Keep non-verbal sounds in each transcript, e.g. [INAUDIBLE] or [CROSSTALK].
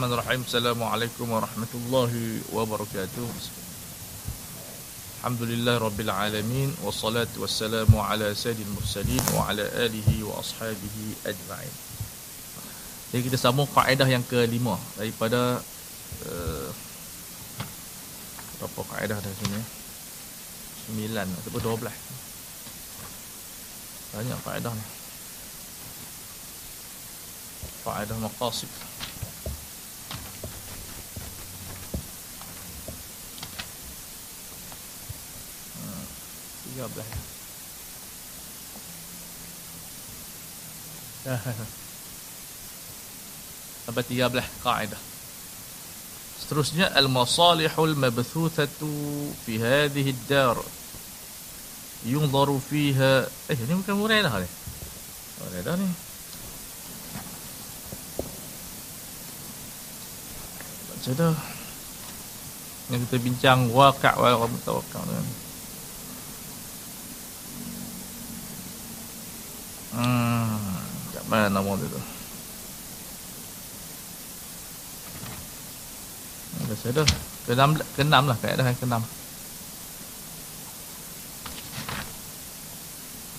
Bismillahirrahmanirrahim. Assalamualaikum warahmatullahi wabarakatuh. Alhamdulillah Rabbil Alamin Wassalatu wassalamu ala sayyidil mursalin Wa ala alihi wa ashabihi ajma'in Jadi kita sambung kaedah yang kelima Daripada uh, Berapa kaedah dah sini? Sembilan ataupun dua belas. Banyak kaedah ni. Kaedah maqasid Tiga belas. Sampai tiga belas kaedah. Seterusnya al-masalihul mabthuthatu fi hadhihi ad-dar. Yunzaru fiha eh ini bukan murai dah ni. Murai dah ni. Baca dah. Yang kita bincang waqi' wa mutawakkil Hmm, kat mana nama dia tu? Dah saya dah. Keenam, keenam lah kaedah yang keenam.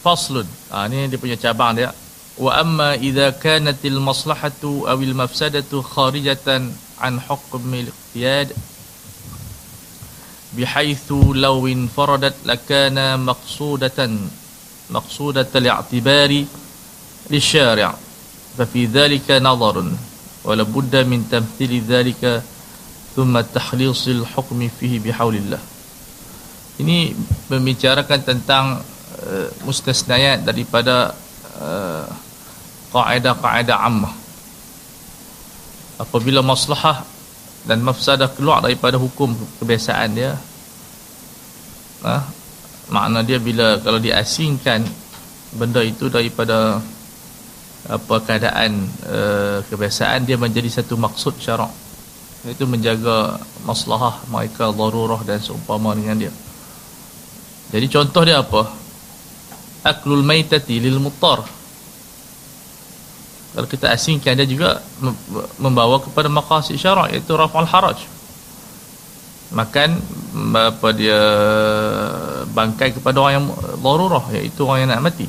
Faslun. Ah ni dia punya cabang dia. Wa amma idza kanatil maslahatu aw al mafsadatu kharijatan an hukm al iqtiyad بحيث لو انفردت لكان مقصودة مقصودة الاعتبار للشارع ففي ذلك نظر ولابد من تمثيل ذلك ثم تخليص الحكم فيه بحول الله ini membicarakan tentang uh, mustasnayat daripada uh, kaedah-kaedah ammah apabila maslahah dan mafsadah keluar daripada hukum kebiasaan dia uh, Makna dia bila kalau diasingkan benda itu daripada apa keadaan e, kebiasaan dia menjadi satu maksud syarak. Iaitu menjaga maslahah mereka darurah dan seumpama dengan dia. Jadi contoh dia apa? Aklul maitati lil muttar kalau kita asingkan dia juga membawa kepada maqasid syarak iaitu raf'al haraj makan apa dia bangkai kepada orang yang darurah iaitu orang yang nak mati.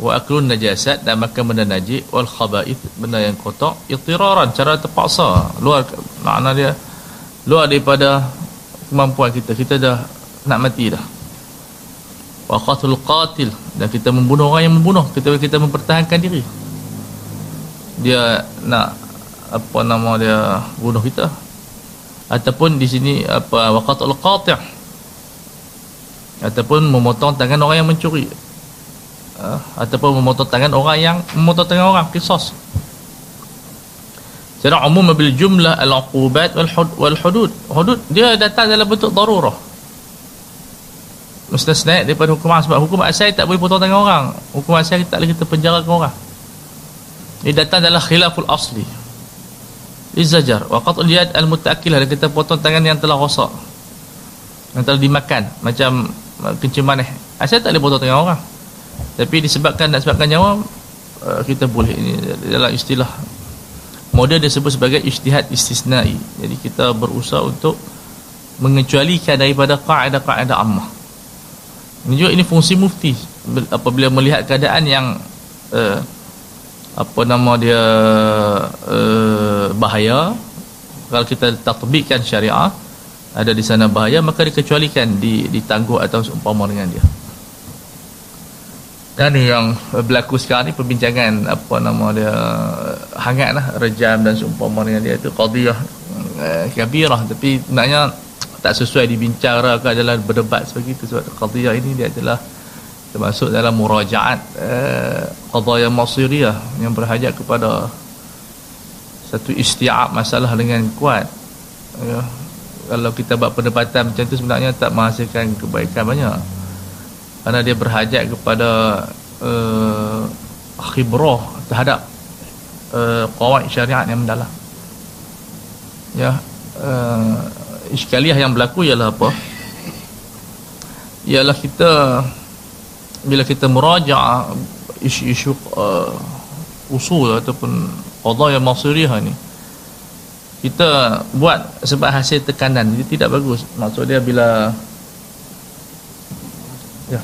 Wa aklun najasat dan makan benda najis wal khaba'ith benda yang kotor itiraran cara terpaksa. Luar makna dia luar daripada kemampuan kita. Kita dah nak mati dah. Wa qatul qatil dan kita membunuh orang yang membunuh. Kita kita mempertahankan diri. Dia nak apa nama dia bunuh kita ataupun di sini apa waqatul qati' ataupun memotong tangan orang yang mencuri. Uh, ataupun memotong tangan orang yang memotong tangan orang qisas secara umum bil jumlah al uqubat wal wal hudud. Hudud dia datang dalam bentuk darurah. Mustasna daripada hukum sebab hukum asal tak boleh potong tangan orang. Hukum asal tak boleh kita penjarakan orang. Ini datang dalam khilaful asli Izajar wa qatul yad al mutaakkilah kita potong tangan yang telah rosak. Yang telah dimakan macam uh, kencing manis. Asal tak boleh potong tangan orang. Tapi disebabkan nak sebabkan nyawa uh, kita boleh ini dalam istilah model disebut sebagai ijtihad istisnai. Jadi kita berusaha untuk mengecualikan daripada kaedah-kaedah ammah. Ini juga ini fungsi mufti apabila melihat keadaan yang uh, apa nama dia uh, bahaya? Kalau kita tatbikkan syariah ada di sana bahaya maka dikecualikan di ditangguh atau seumpama dengan dia. Dan yang berlaku sekarang ni perbincangan apa nama dia hangat lah rejam dan seumpama dengan dia itu qadiyah uh, kabirah. Tapi sebenarnya tak sesuai dibicarakan adalah berdebat sebegitu sebab qadiyah ini dia adalah termasuk dalam murajaat eh, qadaya masiriyah yang berhajat kepada satu isti'ab masalah dengan kuat. Ya. kalau kita buat perdebatan macam tu sebenarnya tak menghasilkan kebaikan banyak. Kerana dia berhajat kepada uh, khibrah terhadap uh, qawaid syariat yang mendalam. Ya uh, iskaliah yang berlaku ialah apa? Ialah kita bila kita meraja isu-isu uh, usul ataupun qadaya masiriyah ni kita buat sebab hasil tekanan. Dia tidak bagus. Maksud dia bila ya.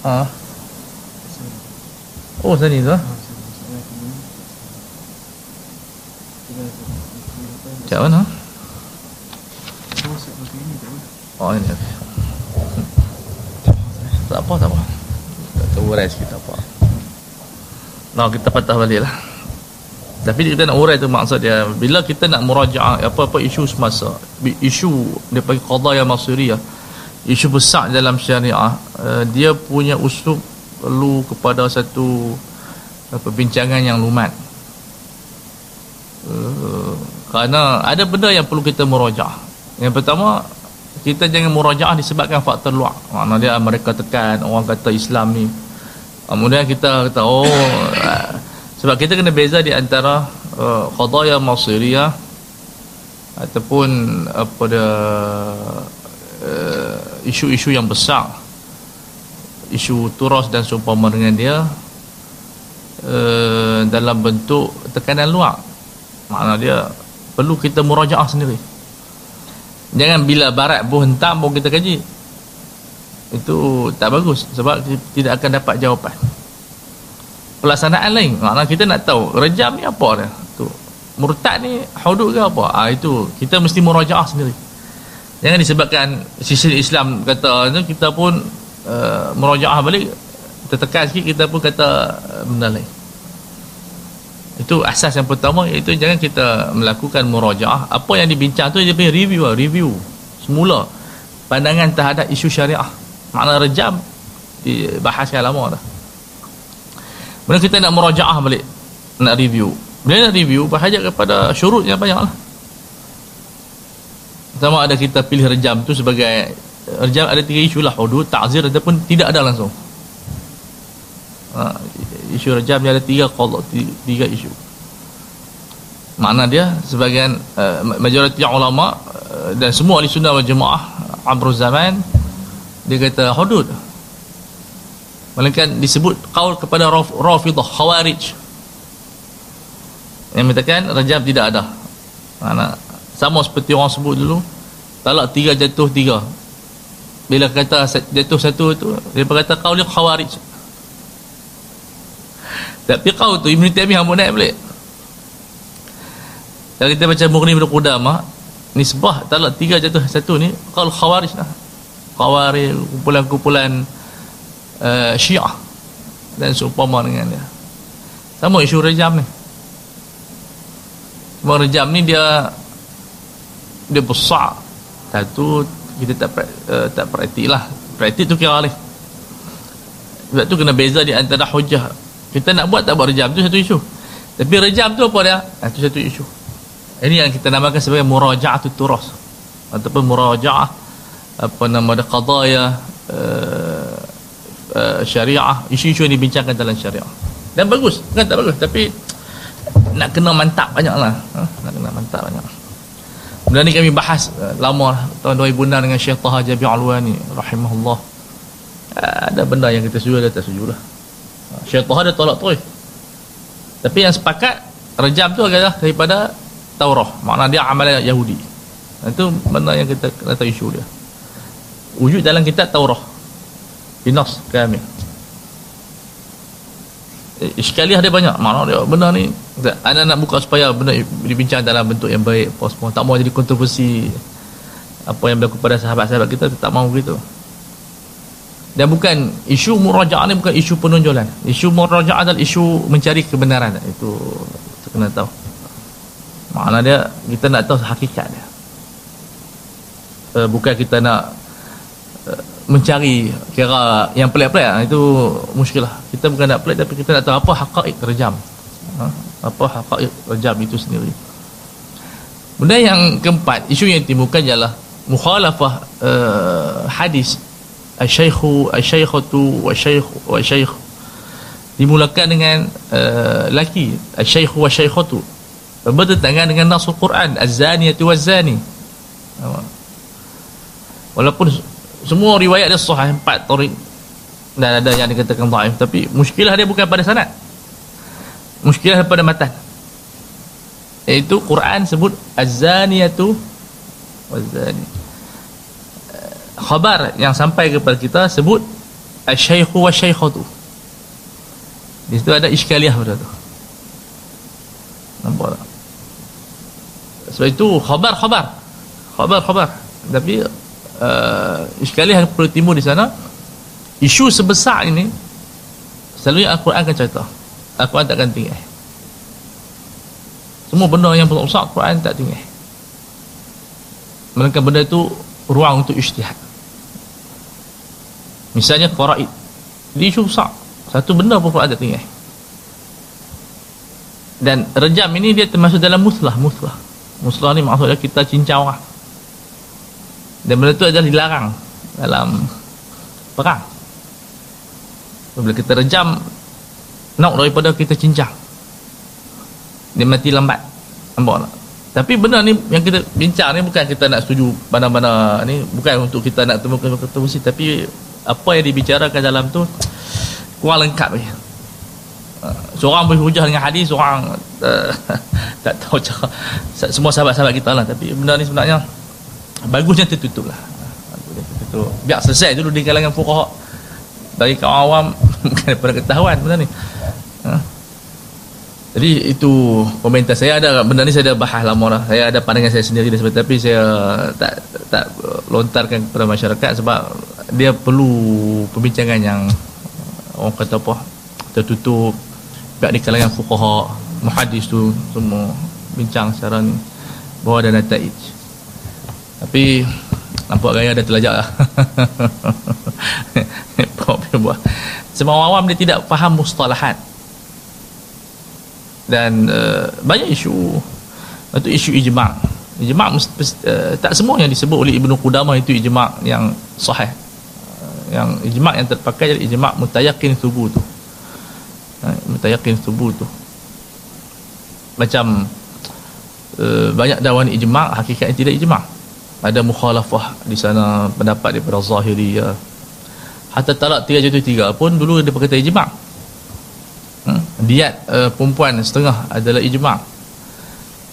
Ah oh sini tu ah Macam mana? Oh ini okay. Tak apa tak apa Kita urai sikit tak apa Nah kita patah balik lah. Tapi kita nak urai tu maksud dia bila kita nak murajaah apa-apa isu semasa isu dia panggil qadaya masiriyah isu besar dalam syariah uh, dia punya usul perlu kepada satu uh, perbincangan yang lumat. Uh, kerana ada benda yang perlu kita murajaah. Yang pertama kita jangan murajaah disebabkan faktor luar. Makna dia mereka tekan orang kata Islam ni. Kemudian kita kata oh sebab kita kena beza di antara uh, qadaya masiriyah ataupun apa dia uh, isu-isu yang besar. Isu turas dan seumpama dengan dia uh, dalam bentuk tekanan luar. Makna dia perlu kita murajaah sendiri jangan bila barat pun hentam pun kita kaji. Itu tak bagus sebab tidak akan dapat jawapan. Pelaksanaan lain makna kita nak tahu rejam ni apa dia? Tu murtad ni hudud ke apa? Ha, itu kita mesti murajaah sendiri. Jangan disebabkan sisi Islam kata kita pun uh, murajaah balik tertekan sikit kita pun kata uh, benda lain itu asas yang pertama iaitu jangan kita melakukan murajaah. Apa yang dibincang tu dia punya review lah, review. Semula pandangan terhadap isu syariah. Makna rejam dibahaskan lama dah. Kemudian kita nak merajaah balik Nak review. Bila nak review Berhajat kepada syurut yang banyak lah. Pertama ada kita pilih rejam tu sebagai Rejam ada tiga isu lah. Hudud, ta'zir ataupun tidak ada langsung. Ha, Isu rejam ni ada tiga kalau Tiga isu. Makna dia sebagian uh, Majoriti ulama uh, Dan semua ahli sunnah wal jemaah Amrul zaman Dia kata hudud. Melainkan disebut kaul kepada Rafidah Khawarij. Yang mengatakan rajab tidak ada. Mana sama seperti orang sebut dulu talak tiga jatuh tiga. Bila kata jatuh satu itu dia berkata kaul Khawarij tapi kau tu Ibn Taimiyah pun naik balik. Kalau kita baca Mughni bin Qudamah nisbah talak tiga jatuh satu ni kaul Khawarij lah. Khawarij kumpulan-kumpulan uh, syiah. Dan seumpama dengan dia. Sama isu rejam ni. Semua rejam ni dia dia besar. Satu kita tak uh, tak praktik lah. Praktik tu kira alih. Sebab tu kena beza di antara hujah kita nak buat tak buat rejam tu satu isu. Tapi rejam tu apa dia? Itu satu isu. Ini yang kita namakan sebagai muraja'atul turas. Ataupun muraja'ah apa nama dia qadaya uh, uh, syariah. Isu-isu yang dibincangkan dalam syariah. Dan bagus kan tak bagus tapi nak kena mantap banyak lah ha? nak kena mantap banyak. Kemudian ni kami bahas uh, lama lah, tahun 2006 dengan Syekh Taha Jabi Alwani rahimahullah. Uh, ada benda yang kita setuju ada tak setuju lah Taha dia tolak terus. Tapi yang sepakat rejam tu adalah daripada Taurah makna dia amalan Yahudi. Itu benda yang kita kena tahu isu dia. Wujud dalam kitab Taurah binas kami eh, iskaliah dia banyak. Mana dia benda ni anda nak buka supaya benda dibincang dalam bentuk yang baik apa semua tak mau jadi kontroversi apa yang berlaku pada sahabat-sahabat kita tak mau begitu dan bukan isu murajaah ni bukan isu penonjolan. Isu murajaah adalah isu mencari kebenaran. Itu kita kena tahu. Makna dia kita nak tahu hakikat dia. Uh, bukan kita nak uh, mencari kira yang pelik-pelik. Ha, itu muskilah kita bukan nak pelik tapi kita nak tahu apa hakaik rejam. Ha? apa hakaik rejam itu sendiri. Benda yang keempat isu yang timbulkan ialah mukhalafah uh, hadis asyaikhu asyaikhatu wa syaikh wa syaikh dimulakan dengan uh, laki asyaikhu wa syaikhatu bertentangan dengan nasul Quran az-zaniyatu waz-zani. Walaupun semua riwayat dia sahih empat tarik. Dan ada yang dikatakan dhaif tapi muskilah dia bukan pada sanad. Muskilah pada matan. Iaitu Quran sebut az-zaniyatu waz-zani khabar yang sampai kepada kita sebut asy-syaikhu wasy-syaikhatu di situ ada iskaliah pada tu. Nampak tak? Sebab itu khabar-khabar khabar-khabar tapi uh, iskaliah perlu timbul di sana isu sebesar ini selalunya Al-Quran akan cerita. Al-Quran takkan tinggal. Semua benda yang besar Al-Quran tak tinggal. Melainkan benda itu ruang untuk ijtihad misalnya faraid dia isu besar satu benda pun Al-Quran tak tinggal. Dan rejam ini dia termasuk dalam muslah muslah. Muslah ni maksudnya kita cincau lah. Dan benda tu adalah dilarang dalam perang. Bila kita rejam nak daripada kita cincang dia mati lambat. Nampak tak? Tapi benda ni yang kita bincang ni bukan kita nak setuju mana-mana ni bukan untuk kita nak temukan ketemu si tapi apa yang dibicarakan dalam tu kurang lengkap ni. Seorang boleh hujah dengan hadis seorang uh, [LAUGHS] tak tahu cara. Semua sahabat-sahabat kita lah tapi benda ni sebenarnya bagusnya tertutup lah. Bagusnya tertutup. Biar selesai dulu di kalangan fuqaha. Bagi kaum awam [LAUGHS] bukan daripada ketahuan benda ni? Jadi itu komentar saya ada benda ni saya ada bahas lama lah. Saya ada pandangan saya sendiri tapi saya tak tak lontarkan kepada masyarakat sebab dia perlu perbincangan yang orang kata apa tertutup. Pihak di kalangan fuqaha muhadis tu semua bincang secara ni bahawa ada nataij tapi nampak gaya ada telajak lah. [LAUGHS] Sebab awam dia tidak faham mustalahat dan uh, banyak isu. Itu isu ijma' ijma' uh, tak semua yang disebut oleh Ibnu Qudamah itu ijma' yang sahih. Uh, yang ijma' yang terpakai adalah ijma' mutayakin tubuh tu. Ha, mutayakin subuh tu. Macam uh, banyak dakwaan ijma' hakikatnya tidak ijma' ada mukhalafah di sana pendapat daripada zahiri ya. hatta talak tiga jatuh tiga pun dulu dia berkata ijma'? Diat uh, perempuan setengah adalah ijma'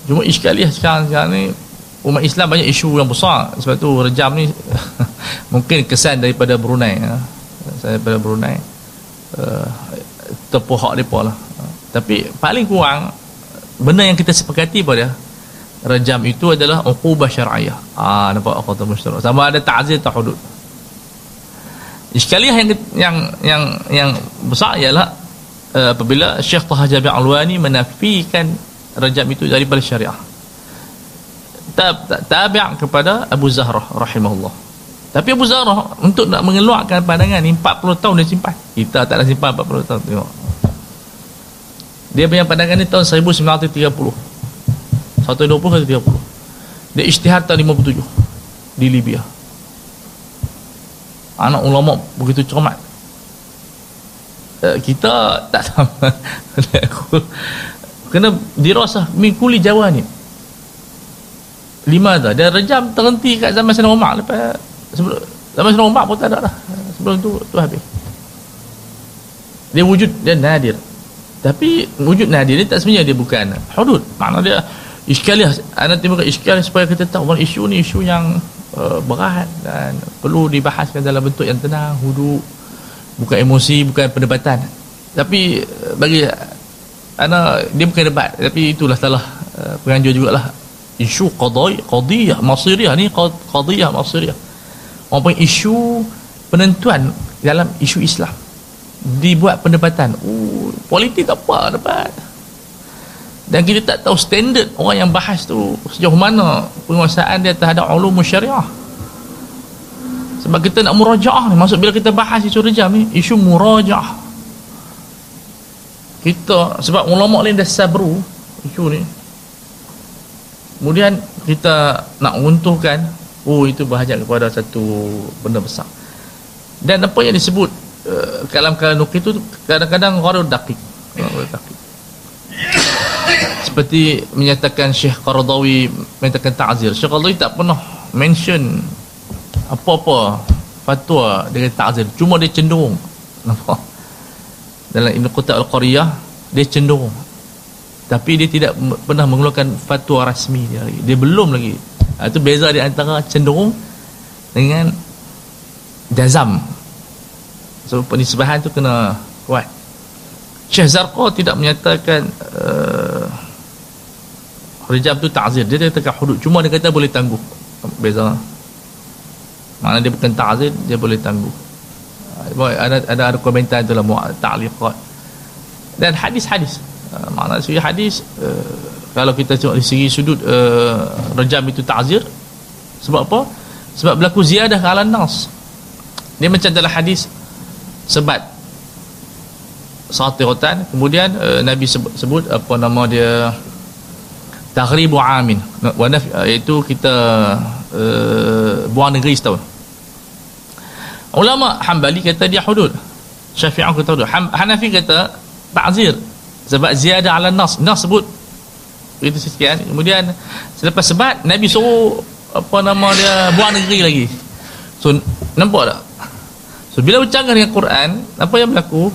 cuma iskaliah sekarang, sekarang ni umat Islam banyak isu yang besar. Sebab tu rejam ni [LAUGHS] mungkin kesan daripada Brunei ya. daripada Brunei uh, terpohak mereka lah. Tapi paling kurang benda yang kita sepakati pada rejam itu adalah uqubah syar'iyah ah nampak kata musytarak sama ada ta'zir atau hudud iskaliah yang yang yang yang besar ialah uh, apabila Syekh Taha Jabir Alwani menafikan rejam itu daripada syariah tab tabi' kepada Abu Zahrah rahimahullah tapi Abu Zarah untuk nak mengeluarkan pandangan ni 40 tahun dia simpan. Kita tak nak simpan 40 tahun tengok. Dia punya pandangan ni tahun 1930. 120 130. Dia isytihad tahun 57 di Libya. Anak ulama begitu cermat. Uh, kita tak sama. [LAUGHS] Kena dirasah mikuli Jawa ni. Lima dah. Dia rejam terhenti kat zaman Sayyidina Umar lepas sebelum zaman Sayyidina Umar pun tak ada dah sebelum tu tu habis dia wujud dia nadir tapi wujud nadir ni tak sebenarnya dia bukan hudud makna dia iskaliah anda timbul iskaliah supaya kita tahu bahawa isu ni isu yang uh, berat dan perlu dibahaskan dalam bentuk yang tenang hudud bukan emosi bukan perdebatan. Tapi uh, bagi anda dia bukan debat. Tapi itulah salah uh, penganjur jugalah. Isu qadai qadiyah masiriyah ni qadiyah masiriyah. Orang punya isu penentuan dalam isu Islam. Dibuat pendapatan uh, politik apa dapat dan kita tak tahu standard orang yang bahas tu sejauh mana penguasaan dia terhadap ulum syariah sebab kita nak murajaah ni. Maksud bila kita bahas isu rejam ni isu murajaah. Kita sebab ulama lain dah sabru isu ni. Kemudian kita nak runtuhkan oh itu berhajat kepada satu benda besar. Dan apa yang disebut uh, kalam-kalam nukil itu kadang-kadang gharur dakik seperti menyatakan Syekh Qaradawi menyatakan ta'zir. Syekh Qaradawi tak pernah mention apa-apa fatwa dengan ta'zir cuma dia cenderung. [LAUGHS] Nampak? Dalam Ibn Qutab Al-Qariyah dia cenderung. Tapi dia tidak pernah mengeluarkan fatwa rasmi dia lagi. Dia belum lagi. Ha, itu beza di antara cenderung dengan jazam. So penisbahan tu kena kuat. Syekh Zarqa tidak menyatakan uh, Rijab tu ta'zir. Dia katakan hudud. Cuma dia kata boleh tangguh. Beza mana dia bukan ta'zir dia boleh tangguh. Ada ada ada komentar dalam ta'liqat. Dan hadis-hadis. Uh, makna segi hadis uh, kalau kita tengok dari segi sudut uh, rejam itu ta'zir sebab apa? Sebab berlaku ziyadah ala nas. Dia macam dalam hadis sebat satiratan kemudian uh, Nabi sebut, sebut apa nama dia? Taghribu amin. Iaitu kita uh, buang negeri setahun. Ulama Hambali kata dia hudud. Syafi'i kata hudud. Hanafi kata ta'zir. Sebab ziyadah ala nas. Nas sebut. Itu sekian kemudian selepas sebat Nabi suruh apa nama dia buang negeri lagi. So nampak tak? So bila bercanggah dengan Quran apa yang berlaku?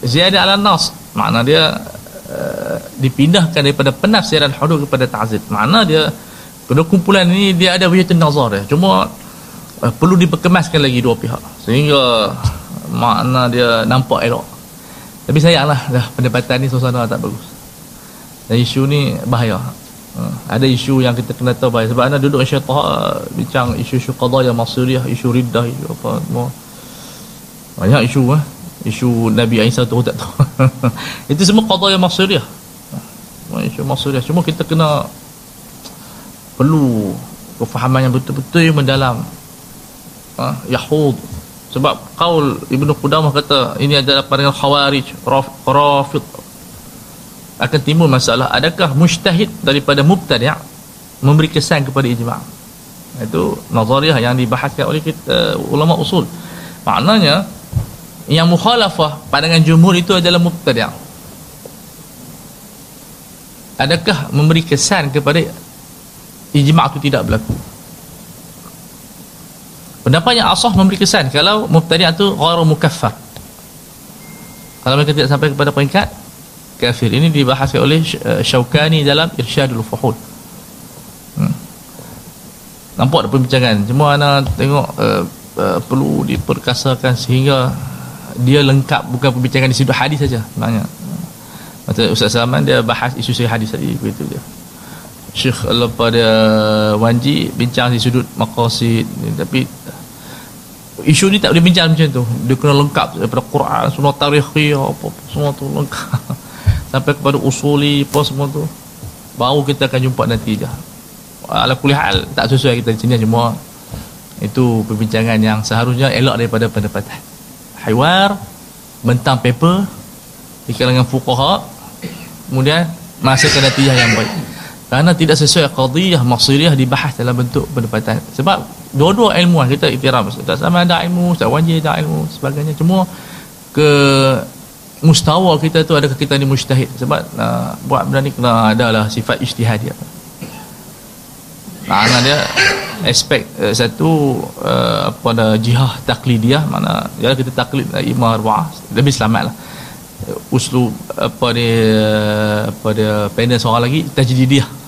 Ziyadah ala nas. Makna dia Uh, dipindahkan daripada penafsiran hudud kepada ta'zid mana dia kedua kumpulan ini dia ada wujud nazar dia. Cuma uh, perlu diperkemaskan lagi dua pihak. Sehingga makna dia nampak elok. Tapi sayanglah dah pendapatan ni suasana tak bagus. Dan isu ni bahaya. Uh, ada isu yang kita kena tahu bahaya sebab anda duduk syaitan uh, bincang isu-isu qadha yang maksudiyah isu riddah isu apa semua. Banyak isu eh. Isu Nabi Isa tu tak tahu. [LAUGHS] Itu semua qada yang maksudiyah isu maksudiyah cuma kita kena perlu kefahaman yang betul-betul yang mendalam. Ha? Yahud. Sebab kaul Ibnu Qudamah kata ini adalah pandangan khawarij rafid akan timbul masalah adakah mujtahid daripada mubtadi' memberi kesan kepada ijma' itu nazariah yang dibahaskan oleh kita ulama usul. Maknanya yang mukhalafah pandangan jumhur itu adalah mubtadi' adakah memberi kesan kepada ijma' itu tidak berlaku. Pendapat yang asah memberi kesan kalau mubtadi' itu ghairu mukaffar. Kalau mereka tidak sampai kepada peringkat kafir. Ini dibahas oleh eh, Syaukani dalam Irsyadul Fuhul. Hmm. nampak ada perbincangan. Cuma anda tengok uh, uh, perlu diperkasakan sehingga dia lengkap bukan perbincangan di sudut hadis saja. Sebenarnya Mata Ustaz Salman dia bahas isu sahih hadis tadi begitu dia Syekh lepas dia Wanji bincang di sudut maqasid tapi isu ni tak boleh bincang macam tu. Dia kena lengkap daripada Quran semua tarikhi apa, apa semua tu lengkap. [LAUGHS] Sampai kepada usuli apa semua tu. Baru kita akan jumpa nanti je ala kulli hal tak sesuai kita di sini semua. Itu perbincangan yang seharusnya elok daripada pendapatan hiwar bentang paper di kalangan fuqaha. Kemudian menghasilkan natijah yang baik kerana tidak sesuai qadiyah maksudiyah dibahas dalam bentuk pendapatan. Sebab dua-dua ilmuan kita iktiram tak sama ada ilmu tak wajib ada ilmu sebagainya. Cuma ke mustawa kita tu adakah kita ni mujtahid? Sebab uh, buat benda ni kena adalah sifat ijtihadiyah makna dia aspek uh, satu uh, apa ada jihah taklidiyah. Mana ya kita taklid uh, imam arba'ah lebih selamat lah. Uslu apa dia apa dia panel seorang lagi tajdidiyah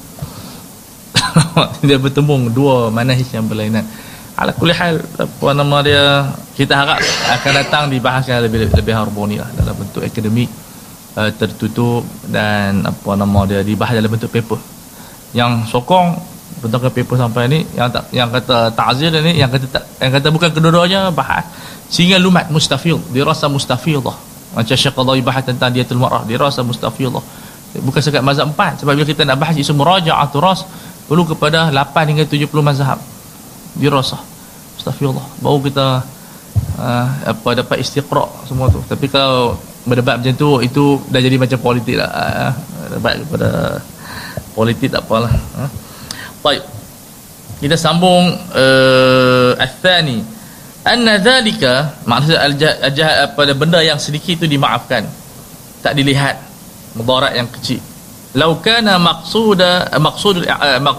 [LAUGHS] dia bertembung dua manahij yang berlainan. Ala kulli hal apa nama dia kita harap akan datang dibahaskan lebih lebih harmoni lah dalam bentuk akademik uh, tertutup dan apa nama dia dibahas dalam bentuk paper. Yang sokong tentang paper sampai ni yang tak yang kata ta'zir ni yang kata tak, yang kata bukan kedua-duanya bahas. Sehingga lumat mustafil dirasa mustafidah macam Syekh Qadhi bahas tentang diatul marah dirasa mustafidah bukan sekat mazhab empat sebab bila kita nak bahas isu muraja'ah turas perlu kepada 8 hingga 70 mazhab dirasa mustafidah baru kita uh, apa dapat istiqra' semua tu tapi kalau berdebat macam tu itu dah jadi macam politik lah uh, debat kepada politik tak apalah uh. Baik. Kita sambung uh, al-thani. Anna dhalika maksud al-jahat pada benda yang sedikit itu dimaafkan. Tak dilihat mudarat yang kecil. Lau kana maqsuda maqsud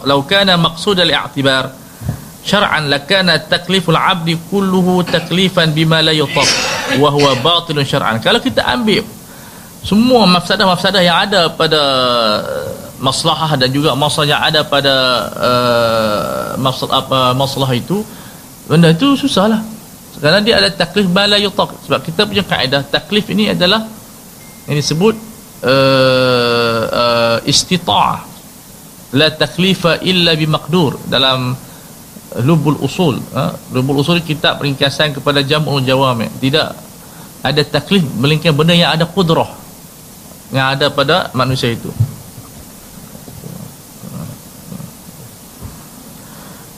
lau kana maqsud al-i'tibar syar'an lakana takliful 'abdi kulluhu taklifan bima la yutaq wa huwa batil syar'an. Kalau kita ambil semua mafsadah-mafsadah yang ada pada maslahah dan juga masalah yang ada pada uh, masalah apa masalah itu benda itu susahlah kerana dia ada taklif bala yutaq sebab kita punya kaedah taklif ini adalah yang disebut uh, uh, istita'ah la taklifa illa bimaqdur dalam lubul usul ha? lubul usul kitab ringkasan kepada jam'ul jawami. Tidak ada taklif melainkan benda yang ada kudrah yang ada pada manusia itu.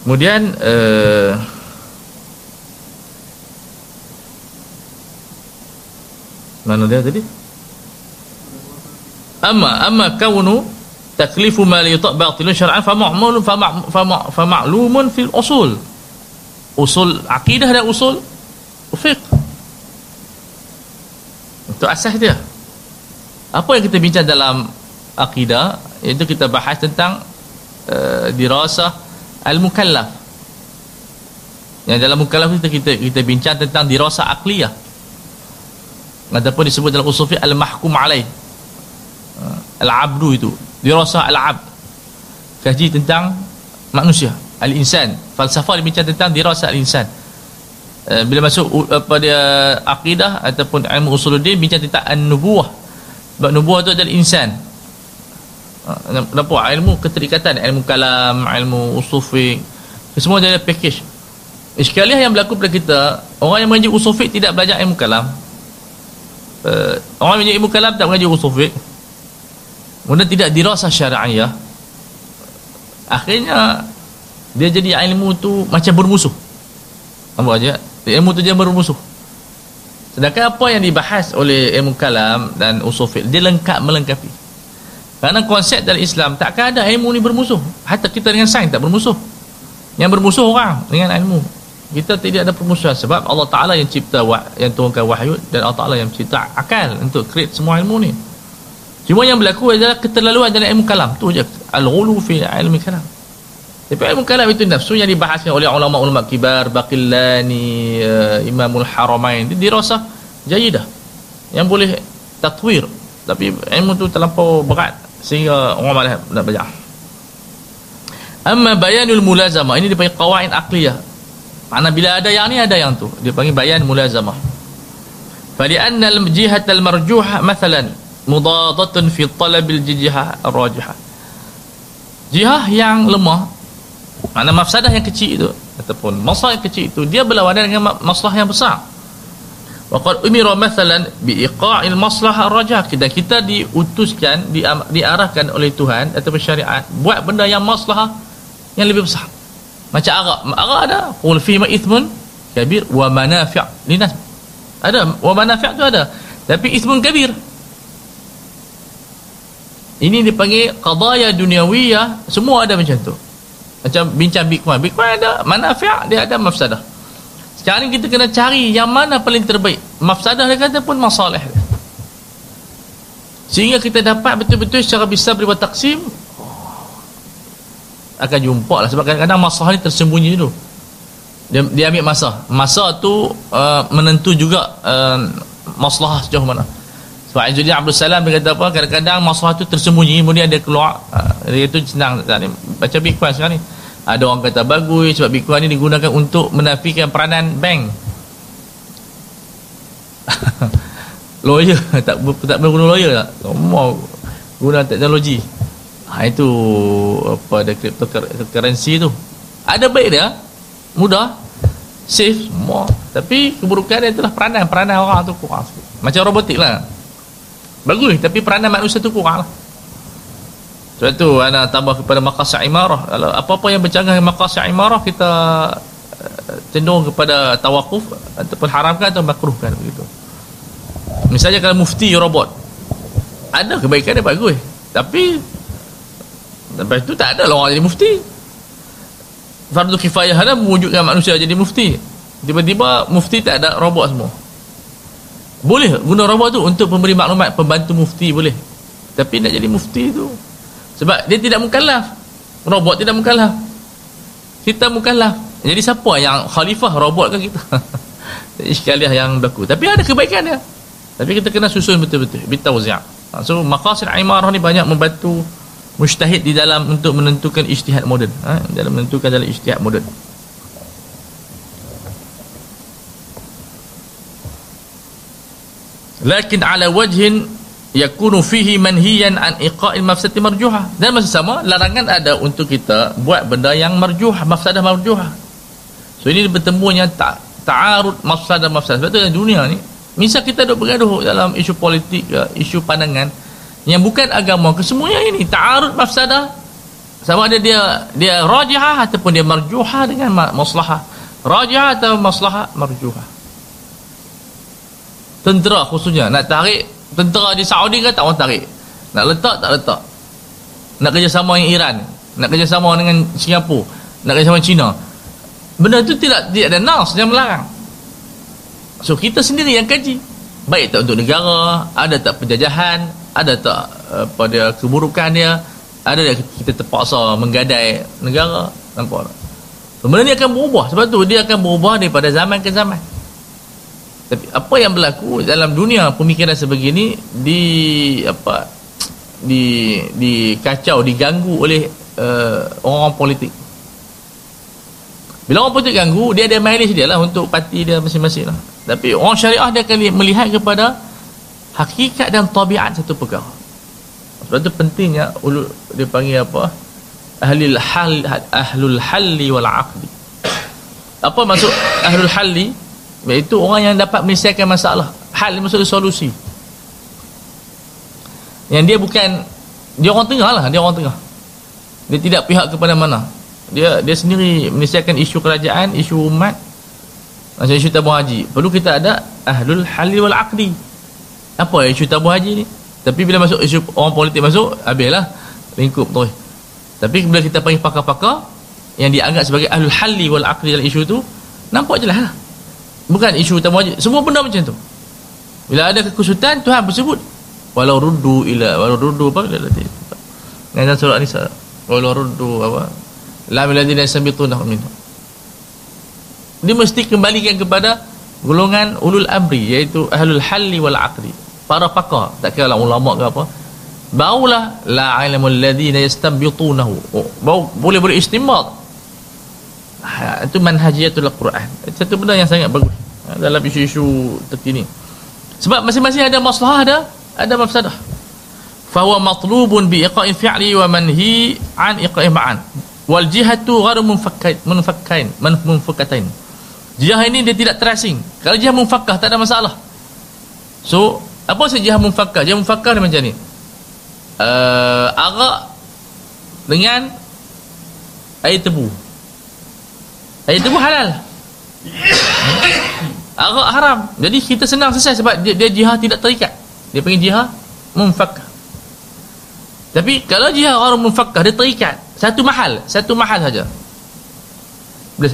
Kemudian uh, mana dia tadi amma amma kaunu taklifu ma li yuta' batilun syar'an fa ma'mulun fa ma'lumun fil usul. Usul akidah dan usul fiqh. Itu asas dia. Apa yang kita bincang dalam akidah itu kita bahas tentang uh, dirasah al-mukallaf. Yang dalam mukallaf kita kita, kita bincang tentang dirasah akliyah. Ataupun disebut dalam usul fiqh al-mahkum alaih al-abdu itu. Dirasah al-abd. Kaji tentang manusia al-insan. Falsafah dibincang tentang dirasah al-insan. Uh, bila masuk pada akidah ataupun ilmu usuluddin bincang tentang an-nubuwah. Sebab nubuwah itu adalah insan. Uh, nampak ilmu keterikatan ilmu kalam ilmu usul fiqh semua dia ada package. Iskaliah yang berlaku pada kita Orang yang mengaji usul fiqh tidak belajar ilmu kalam. Uh, orang menjadi ilmu kalam tak mengaji usul fiqh kemudian tidak dirasa syariah akhirnya dia jadi ilmu tu macam bermusuh. Apa aja ilmu tu dia bermusuh. Sedangkan apa yang dibahas oleh ilmu kalam dan usul fiqh dia lengkap melengkapi. Kerana konsep dalam Islam takkan ada ilmu ni bermusuh. Hatta kita dengan sains tak bermusuh. Yang bermusuh orang dengan ilmu. Kita tidak ada permusuhan sebab Allah Ta'ala yang cipta yang turunkan wahyu dan Allah Ta'ala yang cipta akal untuk create semua ilmu ni cuma yang berlaku adalah keterlaluan dalam ilmu kalam. Tu je. Al-ghulu fi ilmu kalam. Tapi ilmu kalam itu nafsu yang dibahaskan oleh ulama-ulama kibar Baqillani uh, Imamul Haramain. Dia dirasa jayidah yang boleh tatwir tapi ilmu tu terlampau berat sehingga orang malas nak belajar. Amma bayanul mulazamah ini dipanggil qawaid aqliyah. Mana bila ada yang ni ada yang tu. Dia panggil bayan mulazamah. Fali anna al-jihat al-marjuha mathalan mudadatun fi talab al-jihah ar-rajihah. Jihah yang lemah mana mafsadah yang kecil itu ataupun masalah yang kecil itu dia berlawanan dengan masalah yang besar. Wa qad umira mathalan bi iqa'il maslahah ar-rajah. Kita kita diutuskan di, diarahkan oleh Tuhan ataupun syariat buat benda yang maslahah yang lebih besar. Macam arak. Arak ada qul fi ma ithmun kabir wa manafi' linas ada. Wa manafi' tu ada. Tapi ithmun kabir ini dipanggil qadaya duniawiyah. Semua ada macam tu. Macam bincang bitcoin. Bitcoin ada manafi' dia ada mafsadah. Sekarang kita kena cari yang mana paling terbaik. Mafsadah dia kata pun masalah sehingga kita dapat betul-betul secara bisa berbuat taksim akan jumpa lah. Sebab kadang-kadang masalah ni tersembunyi dulu. Dia, dia ambil masa. Masa tu uh, menentu juga uh, masalah sejauh mana sebab Izzuddin Abdul Salam dia kata apa kadang-kadang masalah tu tersembunyi kemudian dia keluar uh, dia tu senang baca Bitcoin sekarang ni. Ada orang kata bagus sebab Bitcoin ni digunakan untuk menafikan peranan bank. [LAUGHS] Lawyer tak tak boleh guna lawyer tak? Semua guna teknologi. Ha, itu apa ada cryptocurrency tu. Ada baik dia mudah safe semua. Tapi keburukan dia itulah peranan peranan orang tu kurang macam robotik lah bagus tapi peranan manusia tu kurang lah. Sebab tu ana tambah kepada maqasah imarah. Apa-apa yang bercanggah maqasah imarah kita cenderung kepada tawakuf ataupun haramkan atau makruhkan begitu. Misalnya kalau mufti robot ada kebaikan dia bagus. Tapi Lepas itu tak ada lah orang jadi mufti. Fardu kifayah ada mewujudkan manusia jadi mufti. Tiba-tiba mufti tak ada robot semua Boleh guna robot tu untuk memberi maklumat pembantu mufti boleh. Tapi nak jadi mufti tu Sebab dia tidak mukallaf. Robot tidak mukallaf. Kita mukallaf. Jadi siapa yang khalifah robot kan kita? [LAUGHS] Iskaliah yang berlaku Tapi ada kebaikan dia. Tapi kita kena susun betul-betul. Bitawzi' so maqasid imarah ni banyak membantu mujtahid di dalam untuk menentukan ijtihad moden. Ha, dalam menentukan dalam ijtihad moden lakin ala wajhin yakunu fihi manhiyan an iqa'il mafsadati marjuha dan masa sama larangan ada untuk kita buat benda yang marjuh mafsadah marjuha so ini bertemunya tak ta'arud mafsadah mafsadah. Sebab tu dalam dunia ni misal kita duk bergaduh dalam isu politik isu pandangan yang bukan agama kesemuanya ini ta'arud mafsadah sama ada dia dia rajihah ataupun dia marjuha dengan maslahah. Rajihah atau maslahah marjuha tentera khususnya. Nak tarik tentera di Saudi kan tak orang tarik? Nak letak tak letak. Nak kerjasama dengan Iran. Nak kerjasama dengan Singapura. Nak kerjasama China. Benda tu tidak tidak ada nas yang melarang. So kita sendiri yang kaji. Baik tak untuk negara ada tak penjajahan ada tak pada keburukan dia ada tak kita terpaksa menggadai negara? Nampak tak? So, benda ni akan berubah. Sebab tu dia akan berubah daripada zaman ke zaman tapi apa yang berlaku dalam dunia pemikiran sebegini di apa di di kacau diganggu oleh uh, orang politik. Bila orang politik ganggu dia ada mileage dia lah untuk parti dia masing-masing lah. Tapi orang syariah dia akan melihat kepada hakikat dan tabiat satu perkara. Sebab tu pentingnya dia panggil apa? Ahlul hal ahlul halli wal aqdi. Apa maksud ahlul halli Iaitu orang yang dapat menyelesaikan masalah Hal maksudnya solusi. Yang dia bukan Dia orang tengah lah Dia orang tengah. Dia tidak pihak kepada mana. Dia dia sendiri menyelesaikan isu kerajaan Isu umat. Macam isu tabung haji. Perlu kita ada Ahlul halil wal aqdi. Apa isu tabung haji ni? Tapi bila masuk isu orang politik masuk Habislah Lingkup terus. Tapi bila kita panggil pakar-pakar Yang dianggap sebagai ahlul halil wal aqdi dalam isu tu Nampak jelas lah bukan isu utama wajib. Semua benda macam tu. Bila ada kekusutan Tuhan bersebut walau ruddu ila walau ruddu apa? Dia tadi dalam surah nisa walau ruddu apa? La miladina yasbituna minhu. Dia mesti kembalikan kepada golongan ulul amri iaitu ahlul halli wal aqli. Para pakar. Tak kira lah ulama ke apa. Barulah la ilmul ladina yastanbitunahu oh, boleh boleh istinbat ha, itu manhajiyatul Quran. Satu benda yang sangat bagus ha, dalam isu-isu terkini. Sebab masing-masing ada masalah ada ada mafsadah. Fahuwa matlubun bi iqa'i fi'li wa manhi an iqa'i ma'an. Wal jihatu gharu munfakkain munfakkain munfakkatain. Jihah ini dia tidak tracing kalau jihah munfakkah tak ada masalah. So apa sih jihah munfakkah? Jihah munfakkah dia macam ni. Uh, arak dengan air tebu Air tebu halal. Arak haram. Jadi kita senang selesai sebab dia, dia jihad tidak terikat. Dia panggil jihad Mumfakkah Tapi kalau jihad orang mumfakkah Dia terikat. Satu mahal. Satu mahal saja.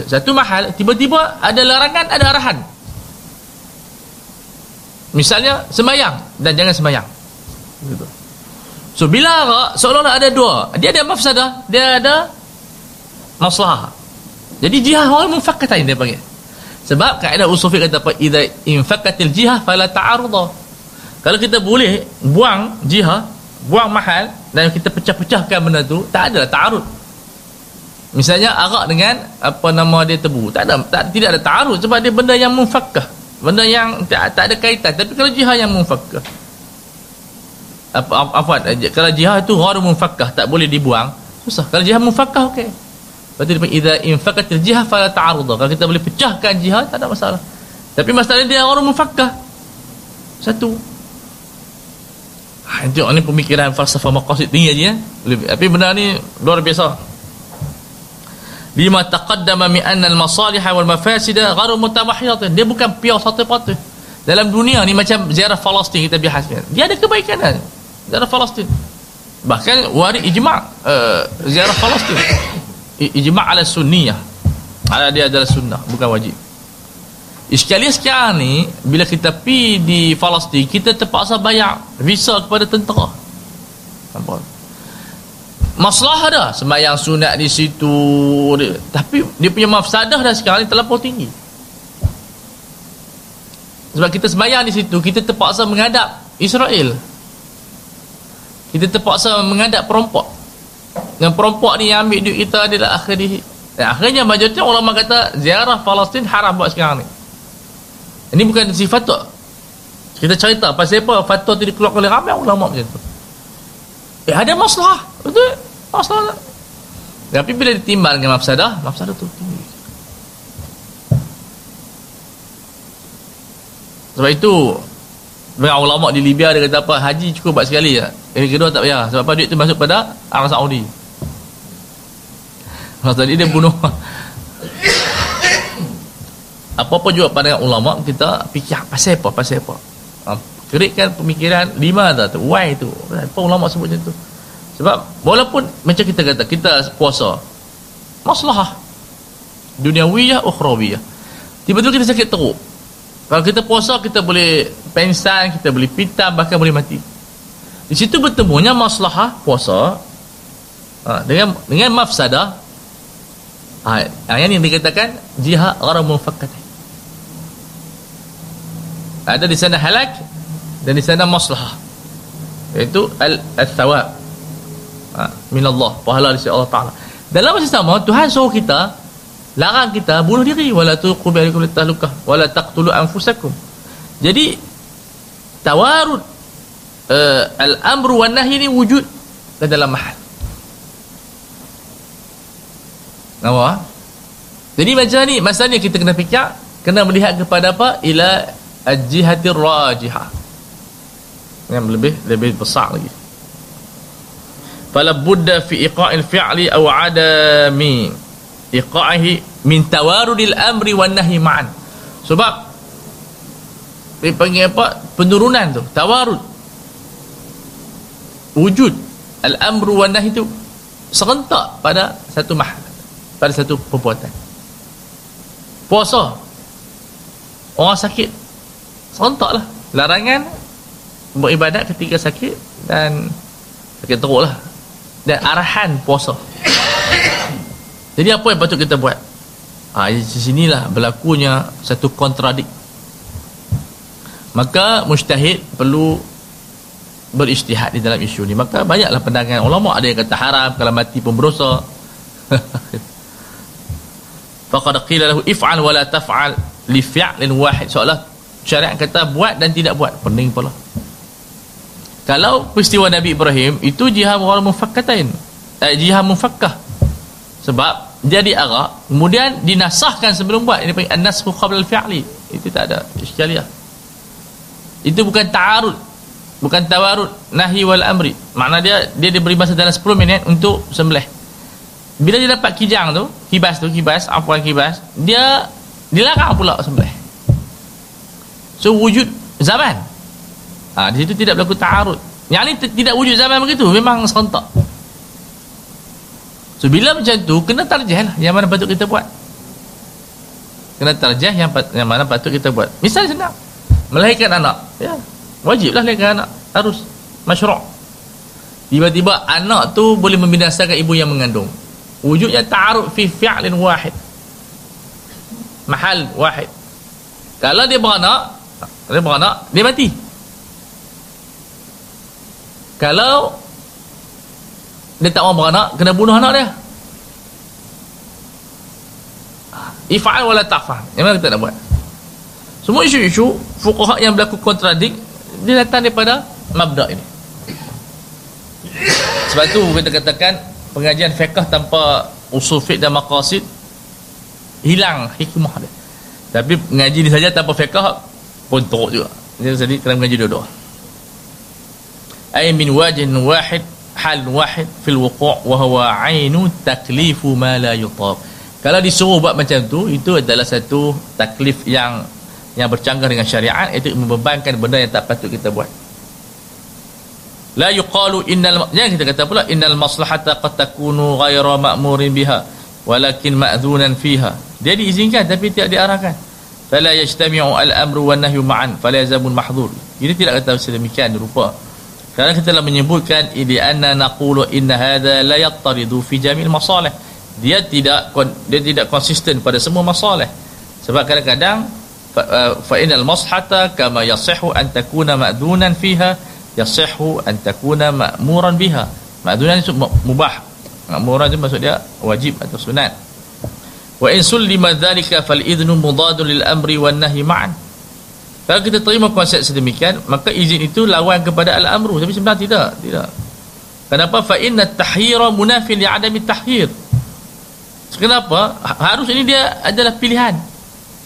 Satu mahal Tiba-tiba ada larangan Ada arahan. Misalnya Semayang Dan jangan semayang So bila arak Seolah-olah ada dua. Dia ada mafsadah Dia ada Masalah jadi jihad orang mufakkatain dia panggil. Sebab kaedah usul fiqh kata apa? Idza infakatil jihad fala ta'arudha. Kalau kita boleh buang jihad, buang mahal dan kita pecah-pecahkan benda tu, tak ada ta'arud. Misalnya arak dengan apa nama dia tebu. Tak ada tak, tidak ada ta'arud sebab dia benda yang mufakkah. Benda yang tak, tak ada kaitan. Tapi kalau jihad yang mufakkah. Apa apa kalau jihad itu gharu mufakkah, tak boleh dibuang, susah. Kalau jihad mufakkah okey. Berarti dia idza infaqatil jihad fala ta'arudha. Kalau kita boleh pecahkan jihad tak ada masalah. Tapi masalahnya dia orang mufakkah. Satu. Ha, itu ni pemikiran falsafah maqasid tinggi aja ya. Tapi benda ni luar biasa. Lima taqaddama mi anna al-masalih wal mafasid gharu mutamahiyatan. Dia bukan pure satu patu. Dalam dunia ni macam ziarah Palestin kita bahaskan. Dia ada kebaikan kan? Ziarah Palestin. Bahkan waris ijma' uh, ziarah Palestin ijma' ala sunniyah ala dia adalah sunnah bukan wajib Iskali sekarang ni bila kita pi di Palestin kita terpaksa bayar visa kepada tentera. Nampak? Masalah ada sembahyang sunat di situ dia. tapi dia punya mafsadah dah sekarang ni terlampau tinggi. sebab kita sembahyang di situ kita terpaksa menghadap Israel kita terpaksa menghadap perompak dan perompak ni yang ambil duit kita adalah akhir di dan akhirnya majoriti ulama kata ziarah Palestin haram buat sekarang ni. Ini bukan sifat tu kita cerita pasal apa fatwa tu dikeluarkan oleh ramai ulama macam tu. Eh ada masalah. Betul? Masalah tapi bila ditimbang dengan mafsadah mafsadah tu tinggi. Sebab itu banyak ulama di Libya dia kata apa haji cukup buat sekali je yang kedua tak payah. Sebab apa? Duit tu masuk pada Arab Saudi Masa tadi dia bunuh. Apa-apa juga pada ulama kita fikir pasal apa pasal apa? Ha, kerikkan pemikiran lima dah tu why tu? Apa ulama sebut macam tu? Sebab walaupun macam kita kata kita puasa masalah duniawiyah ukhrawiyah. Tiba-tiba kita sakit teruk. Kalau kita puasa kita boleh pensan kita boleh pitam bahkan boleh mati. Di situ bertemunya masalah puasa ha, dengan dengan mafsadah ha, yang ini dikatakan jihad gharam mufakkatah ada di sana halak dan di sana maslahah iaitu al-thawab ha, min Allah pahala dari Allah Taala. Dalam masa sama Tuhan suruh kita larang kita bunuh diri. Wala tuqu bi alikum litahluka wala taqtulu anfusakum. Jadi tawarud uh, al-amru wan nahy ini wujud dalam mahal Nampak? Jadi macam ni masalahnya kita kena fikir kena melihat kepada apa? Ila al-jihatir rajihah. Yang lebih lebih besar lagi. Fala budda fi iqa'il fi'li aw adami iqa'ihi min tawarudil amri wan nahi ma'an. Sebab dia panggil apa? Penurunan tu tawarud. Wujud. Al-amru wan nahi tu serentak pada satu pada satu perbuatan. Puasa. Orang sakit serentak lah larangan beribadat ketika sakit dan sakit teruk lah dan arahan puasa. [COUGHS] Jadi apa yang patut kita buat? Ha, di sinilah berlakunya satu kontradik. Maka mustahid perlu beristihad di dalam isu ni. Maka banyaklah pandangan ulama ada yang kata haram kalau mati pun berdosa [LAUGHS] faqad qila lahu if'al wa la taf'al li fi'lin wahid. Seolah syariat kata buat dan tidak buat. Pening pula. Kalau peristiwa Nabi Ibrahim itu jihad wal mufakkatain eh, jihad mufakkah. Sebab dia diarak kemudian dinasahkan sebelum buat. Ini panggil an-nasxu qabla al-fi'li. Itu tak ada isyaliyah itu bukan ta'arud. Bukan tawarud nahi wal amri. Makna dia dia diberi masa dalam 10 minit untuk sembelih bila dia dapat kijang tu kibas tu kibas apa kibas dia dilarang pula sembelih So wujud zaman. Ha, di situ tidak berlaku ta'arud. Yang ni tidak wujud zaman begitu, memang serentak. So bila macam tu kena tarjih lah yang mana patut kita buat. Kena tarjih yang yang mana patut kita buat. Misal senang. Melahirkan anak, ya. Wajiblah melahirkan anak, harus masyru'. Tiba-tiba anak tu boleh membinasakan ibu yang mengandung. Wujudnya ta'arud fi fi'lin wahid. Mahal wahid. Kalau dia beranak, dia beranak dia mati. Kalau dia tak mau beranak kena bunuh anak dia. Ifa'al wala ta'fa'al yang mana kita nak buat? Semua isu-isu fukuhak yang berlaku kontradik dia datang daripada mabda ini. Sebab tu kita katakan pengajian fiqh tanpa usul fiqh dan maqasid hilang hikmah dia. Tapi mengaji ni saja tanpa fiqh pun teruk juga. Jadi tadi kena mengaji dua-dua. Ay min wajhin wahid hal wahid fil wuqu' wa huwa ainu taklifu ma la yutab. Kalau disuruh buat macam tu itu adalah satu taklif yang yang bercanggah dengan syariat itu membebankan benda yang tak patut kita buat la yuqalu innal jangan kita kata pula innal maslahata qad takunu ghaira ma'murin biha walakin ma'dhunan fiha. Dia diizinkan tapi tidak diarahkan. Fala yajtami'u al-amru wan nahyu ma'an fala yazamul mahdhur. Ini tidak kata sedemikian rupa. Kerana kita telah menyebutkan ini anna naqulu inna hadha la yattaridu fi jamil masalih. Dia tidak dia tidak konsisten pada semua masalah sebab kadang-kadang uh, fa inal maslahata kama yasihhu an takuna ma'dunan fiha yasihhu an takuna ma'muran biha. Ma'dunan itu mubah. Ma'muran itu maksud dia wajib atau sunat. Wa in sullima dhalika fal idnu mudadun lil amri wan nahi ma'an. Kalau kita terima konsep sedemikian maka izin itu lawan kepada al-amru. Tapi sebenarnya tidak tidak. Kenapa? Fa inna tahyira munafin li adami tahyir kenapa harus ini dia adalah pilihan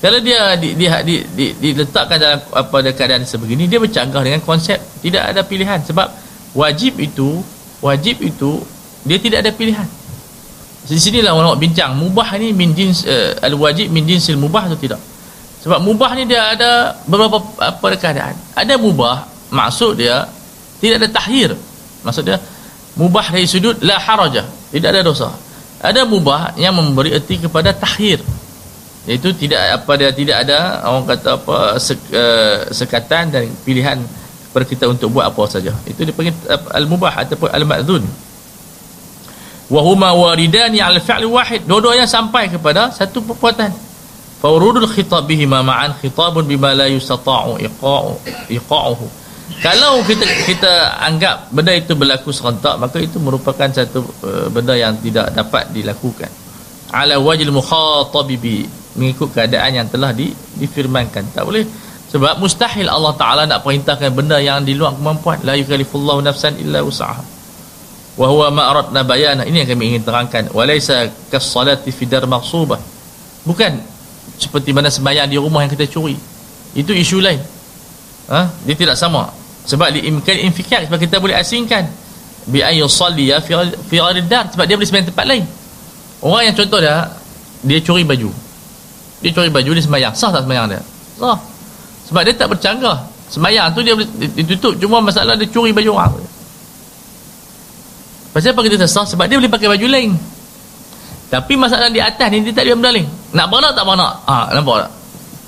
kalau dia di, di, di, di, diletakkan dalam apa keadaan sebegini dia bercanggah dengan konsep. Tidak ada pilihan. Sebab wajib itu wajib itu dia tidak ada pilihan. Di sinilah ulama bincang mubah ni min jins uh, al wajib min jinsil mubah atau tidak? Sebab mubah ni dia ada beberapa apa keadaan. Ada mubah maksud dia tidak ada tahir. Maksud dia mubah dari sudut la haraja tidak ada dosa. Ada mubah yang memberi erti kepada tahir itu tidak apa dia tidak ada orang kata apa sek, uh, sekatan dan pilihan kepada kita untuk buat apa saja. Itu dipanggil uh, al-mubah ataupun al-ma'dzun wa huma waridani al fi'l wahid. Dua-duanya sampai kepada satu perbuatan. Fawrudul khitab bihi ma ma'an khitabun bima la yustata'u iqa'u iqa'uhu. Kalau kita kita anggap benda itu berlaku serentak maka itu merupakan satu uh, benda yang tidak dapat dilakukan. Ala wajil mukhatabi bi mengikut keadaan yang telah di, difirmankan. Tak boleh. Sebab mustahil Allah Ta'ala nak perintahkan benda yang di luar kemampuan. La yukallifullahu nafsan illa usaha wa huwa ma aradna bayana. Ini yang kami ingin terangkan. Walaysa kas-salati fi dar maghsubah. Bukan seperti mana sembahyang di rumah yang kita curi. Itu isu lain. Ha? dia tidak sama. Sebab di imkan infikak sebab kita boleh asingkan. Bi ayu salli ya fi fi dar sebab dia boleh sembahyang tempat lain. Orang yang contoh dia dia curi baju dia curi baju dia sembahyang. Sah tak sembahyang dia? Sah. Sebab dia tak bercanggah. Sembahyang tu dia ditutup. Cuma masalah dia curi baju orang. Pasal apa kita sah? Sebab dia boleh pakai baju lain. Tapi masalah di atas ni dia tak boleh berdaling nak beranak tak beranak ha, nampak tak?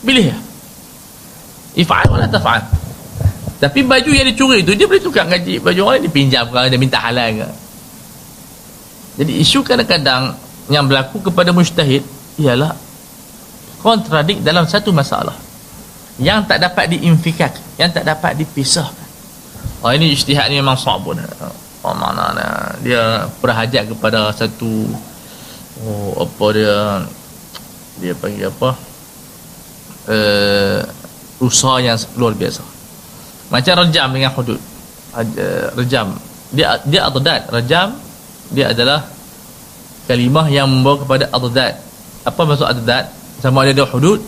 Pilih ya ifa'al wala tafa'al tapi baju yang dia curi tu dia boleh tukar gaji baju orang dia pinjam ke dia minta halal ke. Jadi isu kadang-kadang yang berlaku kepada mujtahid ialah kontradik dalam satu masalah. Yang tak dapat diinfikak yang tak dapat dipisahkan. Oh ini ijtihad ni memang sabun oh mana dia berhajat kepada satu oh apa dia dia panggil apa? Uh, usaha yang luar biasa. Macam rejam dengan hudud. Rejam. Dia dia adad rejam dia adalah kalimah yang membawa kepada adad apa maksud adad sama ada dia hudud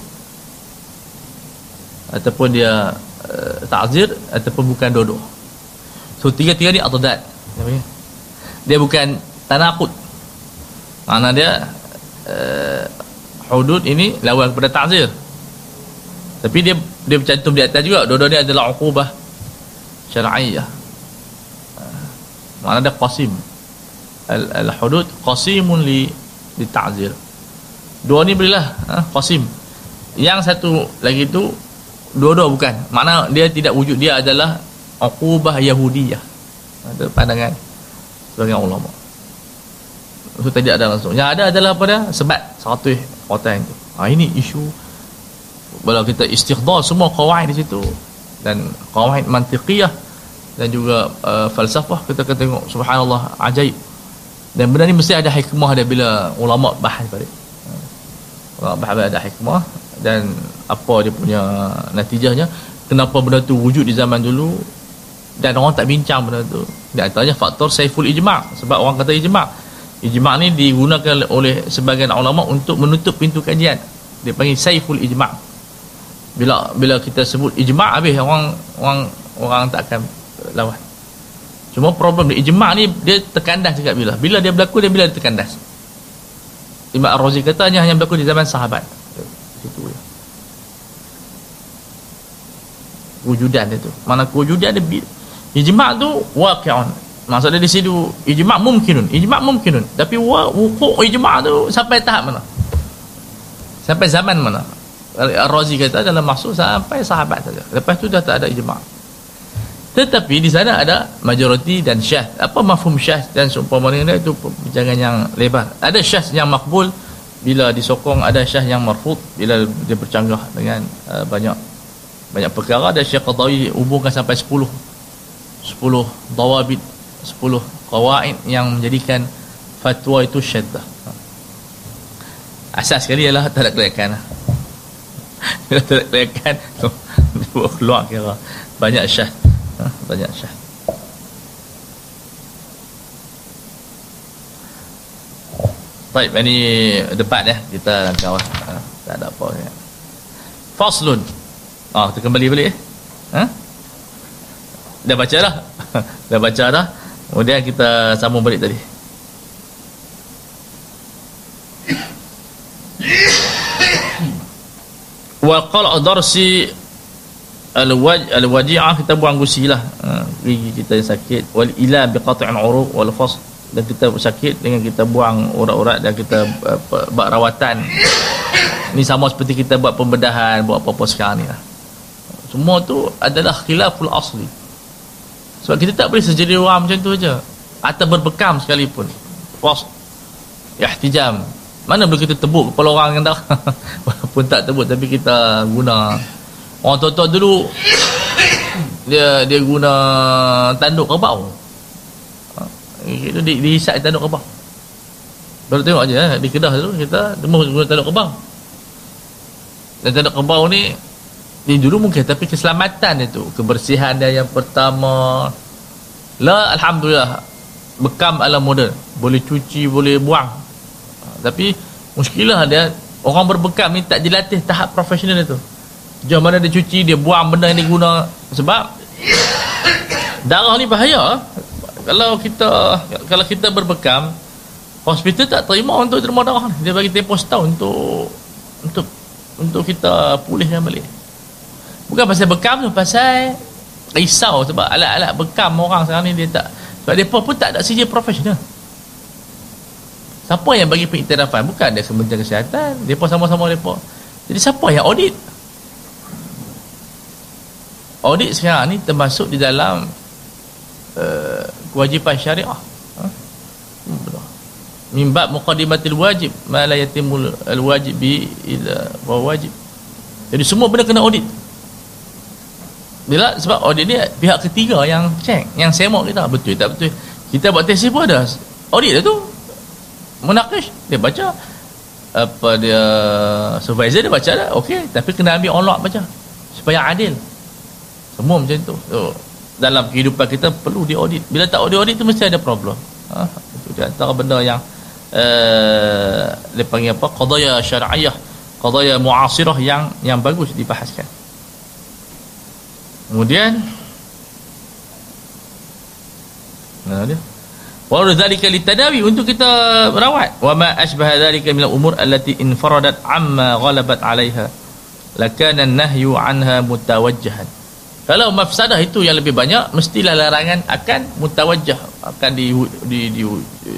ataupun dia uh, ta'zir ataupun bukan dodo so tiga-tiga ni atadat dia bukan tanakut mana dia uh, hudud ini lawan kepada ta'zir. Tapi dia dia bercantum di atas juga. Dodo ni adalah uqubah syar'iyah uh, mana dia qasim. Al-hudud qasimun li li ta'zir dua ni berilah ha, qasim. Yang satu lagi tu dua-dua bukan. Makna dia tidak wujud dia adalah uqubah yahudiyah. Ada ha, pandangan sebagian ulama. Itu tidak ada langsung. Yang ada adalah apa dia? Sebat satu kota itu ha, ini isu. Kalau kita istighdar semua kawaid di situ. Dan kawaid mantiqiyah dan juga uh, falsafah kita akan tengok. Subhanallah ajaib. Dan benda ni mesti ada hikmah dia bila ulama bahas pada bahawa ada hikmah dan apa dia punya natijahnya. Kenapa benda tu wujud di zaman dulu dan orang tak bincang benda tu? Di antaranya faktor saiful ijma' sebab orang kata ijma' ijma' ni digunakan oleh sebagian ulama untuk menutup pintu kajian. Dia panggil saiful ijma' bila bila kita sebut ijma' habis orang orang orang tak akan lawan. Cuma problem dia ijma' ni dia terkandas juga bila? Bila dia berlaku dia bila dia terkandas Imam Ar-Razi kata hanya berlaku di zaman sahabat. Itu ya. Wujudan itu. Mana kewujudan dia ijma' tu waqi'un. Maksudnya di situ ijma' mungkinun. Ijma' mungkinun. Tapi wuku' ijma' tu sampai tahap mana? Sampai zaman mana? Ar-Razi kata dalam maksud sampai sahabat saja. Lepas tu dah tak ada ijma' tetapi di sana ada majoriti dan syah. Apa mafhum syah dan seumpama dengan itu perbincangan yang lebar. Ada syah yang makbul bila disokong ada syah yang marfud bila dia bercanggah dengan uh, banyak banyak perkara. Dan Syekh Qadawi hubungkan sampai 10 10 dawabit 10 qawaid yang menjadikan fatwa itu syaddah. Asas sekali ialah tak ada kelayakan. [LAUGHS] Tak ada kelayakan [LAUGHS] keluar kira. Banyak syah ha, [LAUGHS] banyak syah Baik, ini debat ya kita kawal. Ha, tak ada apa ya. Faslun. Ah, kita kembali balik eh. Ha? Dah baca dah. [LAUGHS] dah baca dah. Kemudian kita sambung balik tadi. Wa qala darsi al-waj al-waji'ah kita buang gusi lah. Ha, gigi kita yang sakit. Wal ila bi qat'il uruq wal fasl. Dan kita sakit dengan kita buang urat-urat dan kita uh, buat rawatan. Ni sama seperti kita buat pembedahan buat apa-apa sekarang ni lah. semua tu adalah khilaful asli. Sebab kita tak boleh sejadi orang macam tu aja. Atau berbekam sekalipun. Was ihtijam. Mana boleh kita tebuk kepala orang yang tak [LAUGHS] walaupun tak tebuk tapi kita guna orang tua-tua dulu dia dia guna tanduk kerbau. Itu di di isap tanduk kebang baru tengok aja eh, di kedah tu kita temu guna tanduk kebang dan tanduk kebang ni ni dulu mungkin tapi keselamatan itu kebersihan dia yang pertama. La alhamdulillah bekam ala moden. Boleh cuci boleh buang. Tapi muskilah dia orang berbekam ni tak dilatih tahap profesional itu jauh mana dia cuci dia buang benda yang diguna sebab darah ni bahaya. Kalau kita kalau kita berbekam hospital tak terima untuk terima darah dia bagi tempoh setahun untuk untuk untuk kita pulihkan balik. Bukan pasal bekam tu pasal risau. Sebab alat-alat bekam orang sekarang ni dia tak sebab dia pun tak ada CJ profesional. Siapa yang bagi pengiktirafan? Bukan dia kementerian kesihatan. Dia pun sama-sama mereka jadi siapa yang audit audit sekarang ni termasuk di dalam uh, kewajipan syariah. Ha? mimbat muqaddimatil wajib ma la yatimul al wajib bi ila wa wajib. Jadi semua benda kena audit. Bila sebab audit ni pihak ketiga yang check yang semok kita. Betul tak betul? Kita buat tesis pun ada audit lah tu. Munakish dia baca. Apa dia supervisor dia baca dah. Okey tapi kena ambil on baca supaya adil semua macam tu. So, dalam kehidupan kita perlu diaudit. Bila tak diaudit tu mesti ada problem. Ha? itu dia. Antara benda yang uh, dia panggil apa? Qadaya syar'iyah. Qadaya muasirah yang yang bagus dibahaskan. Kemudian nah dia. Wa dzalika litadawi untuk kita merawat. Wa ma asbaha dzalika min al-umur allati infaradat amma ghalabat 'alayha. Lakana an-nahyu 'anha mutawajjahan kalau mafsadah itu yang lebih banyak mestilah larangan akan mutawajjah akan di di di,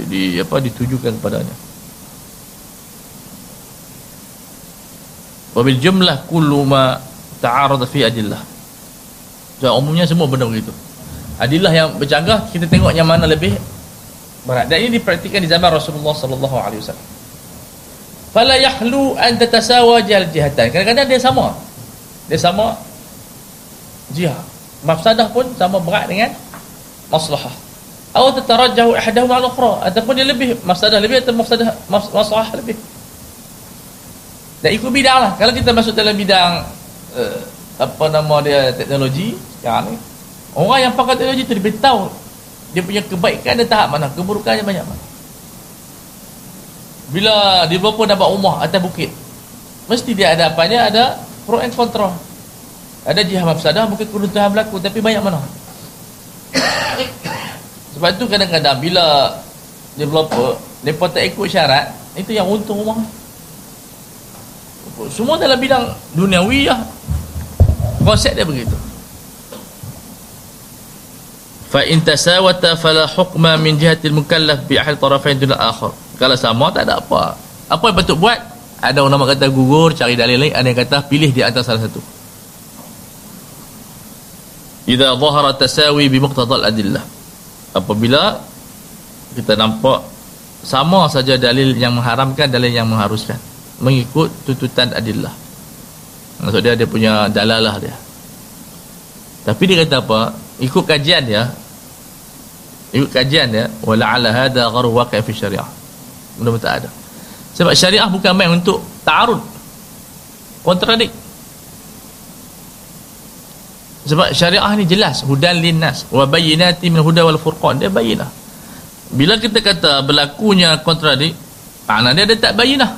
di apa ditujukan kepadanya. Wabil jumlah kullu ma ta'arada fi adillah. Jadi umumnya semua benda begitu. Adillah yang bercanggah kita tengok yang mana lebih berat. Dan ini dipraktikkan di zaman Rasulullah sallallahu alaihi wasallam. Fala yahlu an tatasawa jihatan kadang-kadang dia sama. Dia sama jihad. Mafsadah pun sama berat dengan maslahah. Atau tatarajjahu ihdahuma al-ukhra ataupun dia lebih mafsadah lebih atau mafsadah maslahah lebih. Dan ikut bidang lah. Kalau kita masuk dalam bidang uh, apa nama dia teknologi sekarang ni orang yang pakai teknologi tu dia tahu dia punya kebaikan dan tahap mana keburukannya banyak mana. Bila dia nak buat rumah atas bukit mesti dia ada apanya ada pro and control ada jihad mafsadah mungkin keruntuhan berlaku tapi banyak mana? Sebab tu kadang-kadang bila developer mereka tak ikut syarat itu yang untung rumah. Semua dalam bidang duniawi lah. Konsep dia begitu. Fa in tasawata fala hukma min jihatil mukallaf bi ahli tarafain dun akhar kalau sama tak ada apa. Apa yang patut buat? Ada orang nama kata gugur cari dalil lain ada yang kata pilih di antara salah satu idza zahara tasawi bi muqtadal adillah. Apabila kita nampak sama saja dalil yang mengharamkan dalil yang mengharuskan. Mengikut tuntutan adillah. Maksud dia dia punya dalalah dia. Tapi dia kata apa? Ikut kajian dia. Ikut kajian dia wala ala hada gharu waqi' fi syariah. Mudah tak ada. Sebab syariah bukan main untuk ta'arud. Kontradik sebab syariah ni jelas hudan linnas. Wa bayyinati min huda wal furqan. Dia bayinah bila kita kata berlakunya kontradik makna dia ada tak bayinah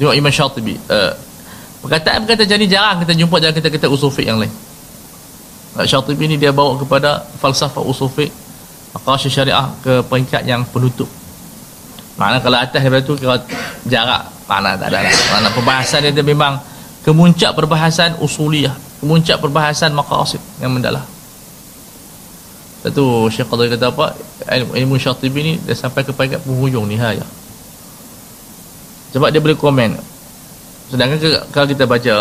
tengok Imam Syatibi uh, perkataan-perkataan macam jarang kita jumpa dalam kita-kita usul fiqh yang lain. Syatibi ni dia bawa kepada falsafah usul fiqh syariah ke peringkat yang penutup. Makna kalau atas daripada tu kira jarak. Makna tak ada lah. Makna perbahasan dia, dia memang kemuncak perbahasan usuliyah kemuncak perbahasan maqasid yang mendalam satu Syekh Qadri kata apa? Ilmu, ilmu Syatibi ni dia sampai ke peringkat penghujung nihayah. Sebab dia boleh komen. Sedangkan kalau kita baca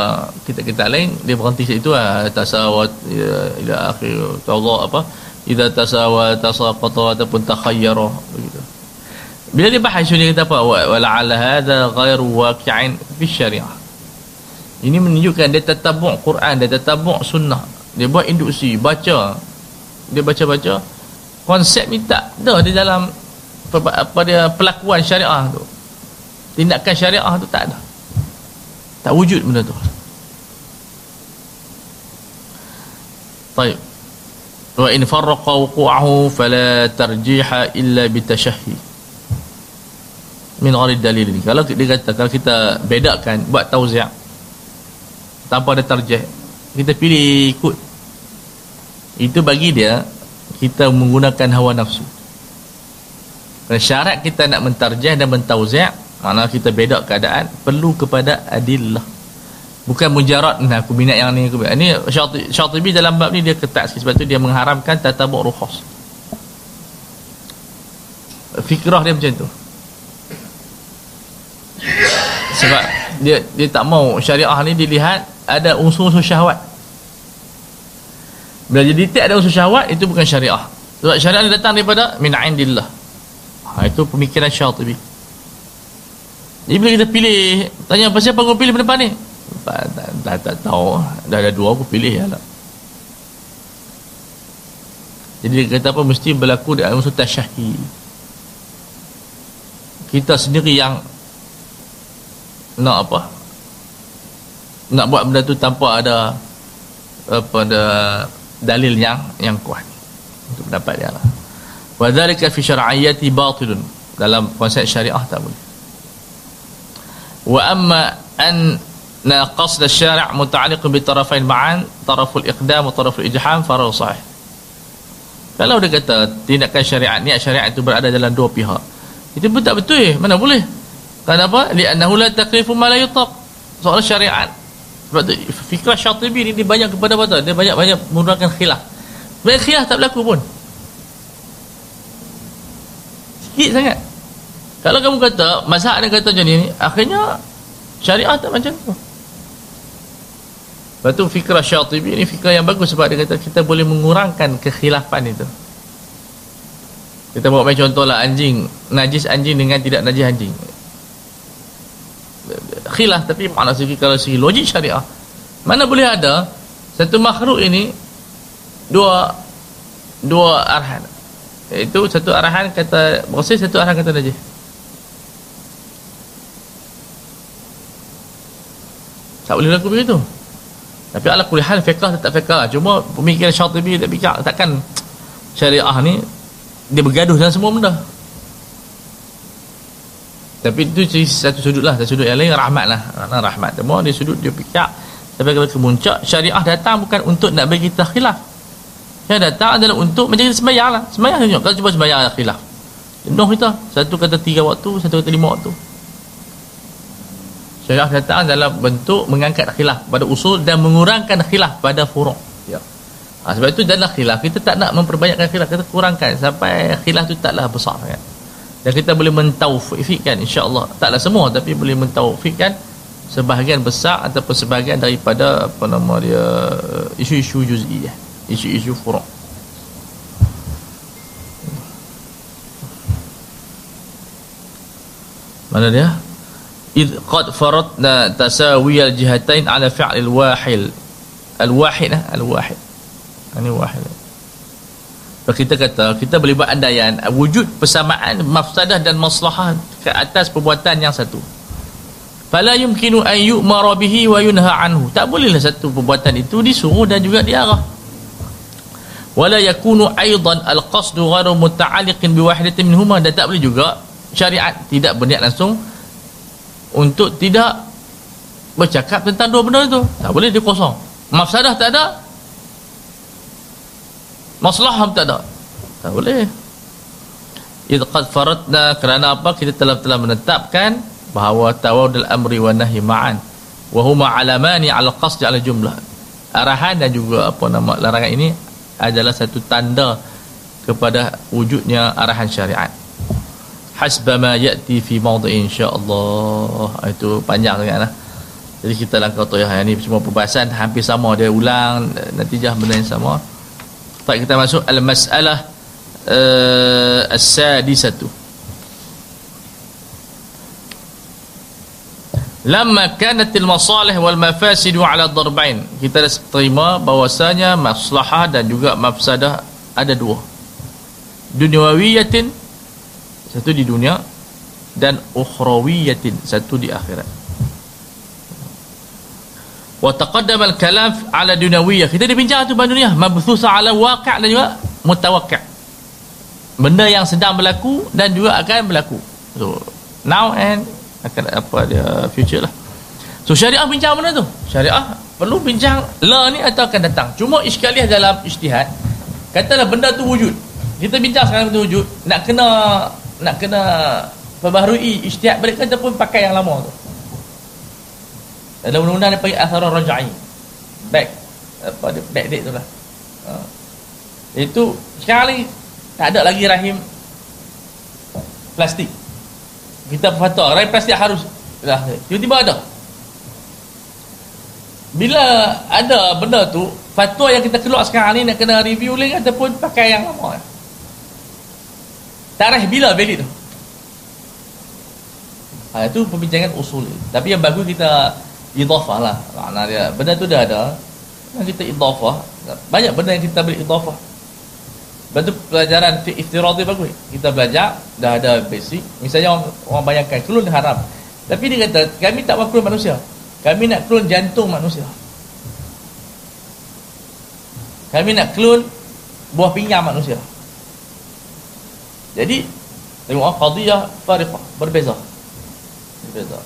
kitab-kitab lain dia berhenti situ ah tasawat ya, ila akhir Allah apa? Idza tasawa tasaqata ataupun takhayyara begitu. Bila dia bahas dia kata apa? Wala ala hadha ghairu waqi'in fi syariah ini menunjukkan dia tertabuk Quran, dia tertabuk sunnah. Dia buat induksi, baca. Dia baca-baca. Konsep ni tak ada di dalam apa dia pelakuan syariah tu. Tindakan syariah tu tak ada. Tak wujud benda tu. Baik. Wa in farraqa wuqu'ahu fala tarjiha illa bitashahhi. Min ghairi dalil ni. Kalau dia kata kalau kita bedakan buat tauziah tanpa ada tarjih kita pilih ikut itu bagi dia kita menggunakan hawa nafsu syarat kita nak mentarjih dan mentauzi' Mana kita beda keadaan perlu kepada adillah. Bukan mujarad nah aku minat yang ni aku minat. Ini Syatibi dalam bab ni dia ketat sikit sebab tu dia mengharamkan tatabuk rukhas. Fikrah dia macam tu. Sebab dia dia tak mau syariah ni dilihat ada unsur-unsur syahwat. Bila jadi tak ada unsur syahwat itu bukan syariah. Sebab syariah datang daripada min indillah. Ha, itu pemikiran Syatibi. Jadi bila kita pilih Tanya apa siapa kau pilih depan ni tak, tak, tak, tak tahu Dah ada dua aku pilih ya lah. Jadi kata apa Mesti berlaku dalam unsur tasyahi Kita sendiri yang Nak apa nak buat benda tu tanpa ada apa ada dalil yang yang kuat untuk pendapat dia lah. Wa dhalika fi syar'iyyati batilun. Dalam konsep syariah tak boleh. Wa amma an na qasd asy-syari' muta'alliq bi tarafain ma'an taraful iqdam wa taraful ijham fa sahih. Kalau dia kata tindakan syariat ni syariat itu berada dalam dua pihak itu pun tak betul. Eh? mana boleh? Kenapa? Li annahu la taqrifu ma la yutaq soal syariat sebab tu fikrah syatibi ni dia banyak kepada apa dia banyak-banyak menggunakan khilaf. Banyak khilaf tak berlaku pun. Sikit sangat. Kalau kamu kata mazhab dia kata macam ni akhirnya syariah tak macam tu. Lepas tu fikrah syatibi ni fikrah yang bagus sebab dia kata kita boleh mengurangkan kekhilafan itu. Kita buat macam contoh lah anjing najis anjing dengan tidak najis anjing khilaf tapi mana segi kalau segi logik syariah mana boleh ada satu makhluk ini dua dua arahan. Itu satu arahan kata bersih satu arahan kata najis tak boleh laku begitu. Tapi ala kulihan fiqah tetap fiqah. Cuma pemikiran syatibi tak fikir takkan syariah ni dia bergaduh dalam semua benda tapi itu satu sudut lah satu sudut yang lain rahmat lah. Rahmat semua dia sudut dia fikir tapi kalau kemuncak syariah datang bukan untuk nak bagi kita khilaf yang datang adalah untuk kita sembahyang lah. Sembahyang tunjuk kalau cuba sembahyang ada khilaf. Jenuh kita. Satu kata tiga waktu satu kata lima waktu. Syariah datang dalam bentuk mengangkat khilaf pada usul dan mengurangkan khilaf pada furuk ya. ha, sebab itu dalam khilaf kita tak nak memperbanyakkan khilaf kita kurangkan. Sampai khilaf itu taklah besar kan? Dan kita boleh mentaufikkan insyaAllah. Taklah semua tapi boleh mentaufikkan sebahagian besar ataupun sebahagian daripada apa nama dia isu-isu juz'iyah isu-isu furuk mana dia? Id qad faradna tasawi al jihatain ala fi'l al wahil. Al wahid al wahid ini wahid kalau kita kata kita boleh buat andaian wujud persamaan mafsadah dan maslahah ke atas perbuatan yang satu. Fala yumkinu an yu'mara bihi wa yunha anhu. Tak bolehlah satu perbuatan itu disuruh dan juga diarah. Wala yakunu aidan al-qasdu ghairu muta'alliqin bi wahidatin minhuma dan tak boleh juga syariat tidak berniat langsung untuk tidak bercakap tentang dua benda itu. Tak boleh dia kosong. Mafsadah tak ada masalah tak ada. Tak boleh. Idh qad faradna kerana apa? Kita telah telah menetapkan bahawa tawadul amri wa nahi ma'an. Wa huma alamani ala qasdi ala jumlah. Arahan dan juga apa nama larangan ini adalah satu tanda kepada wujudnya arahan syariat. Hasba ma ya'ti fi mawdi insyaallah. Itu panjang sangatlah jadi kita langkah tu ya ini. Semua perbahasan hampir sama. Dia ulang natijah benda yang sama Baik kita masuk al-mas'alah uh, as-sadisatu. Lama kanat al-masalih wal mafasid ala darbain. Kita dah terima bahwasanya maslahah dan juga mafsadah ada dua. Dunyawiyatin satu di dunia dan ukhrawiyatin satu di akhirat wa taqaddama al-kalam ala dunawiyah. Kita dibincang tu pada dunia mabthusa ala waqi' dan juga mutawaqqi' benda yang sedang berlaku dan juga akan berlaku. So now and akan apa dia future lah. So syariah bincang mana tu. Syariah perlu bincang la ni atau akan datang. Cuma iskaliah dalam ijtihad katalah benda tu wujud. Kita bincang sekarang tu wujud. Nak kena nak kena perbaharui ijtihad balik ataupun pakai yang lama tu dalam undang-undang dia panggil asarah raja'i. Back apa dia back date tu lah. Ha. itu sekali tak ada lagi rahim plastik. Kita fatwa rahim plastik harus lah. Tiba-tiba ada. Bila ada benda tu fatwa yang kita keluar sekarang ni nak kena review lagi ataupun pakai yang lama. Tarikh bila valid tu? Ha, itu pembincangan usul tapi yang bagus kita idhafah lah makna dia benda tu dah ada yang kita idhafah banyak benda yang kita beri idhafah Bantu pelajaran fi iftiradi bagus. Kita belajar dah ada basic. Misalnya orang, orang bayangkan klon haram. Tapi dia kata kami tak mahu manusia. Kami nak klon jantung manusia. Kami nak klon buah pinggang manusia. Jadi tengok qadiyah fariqah berbeza. Berbeza.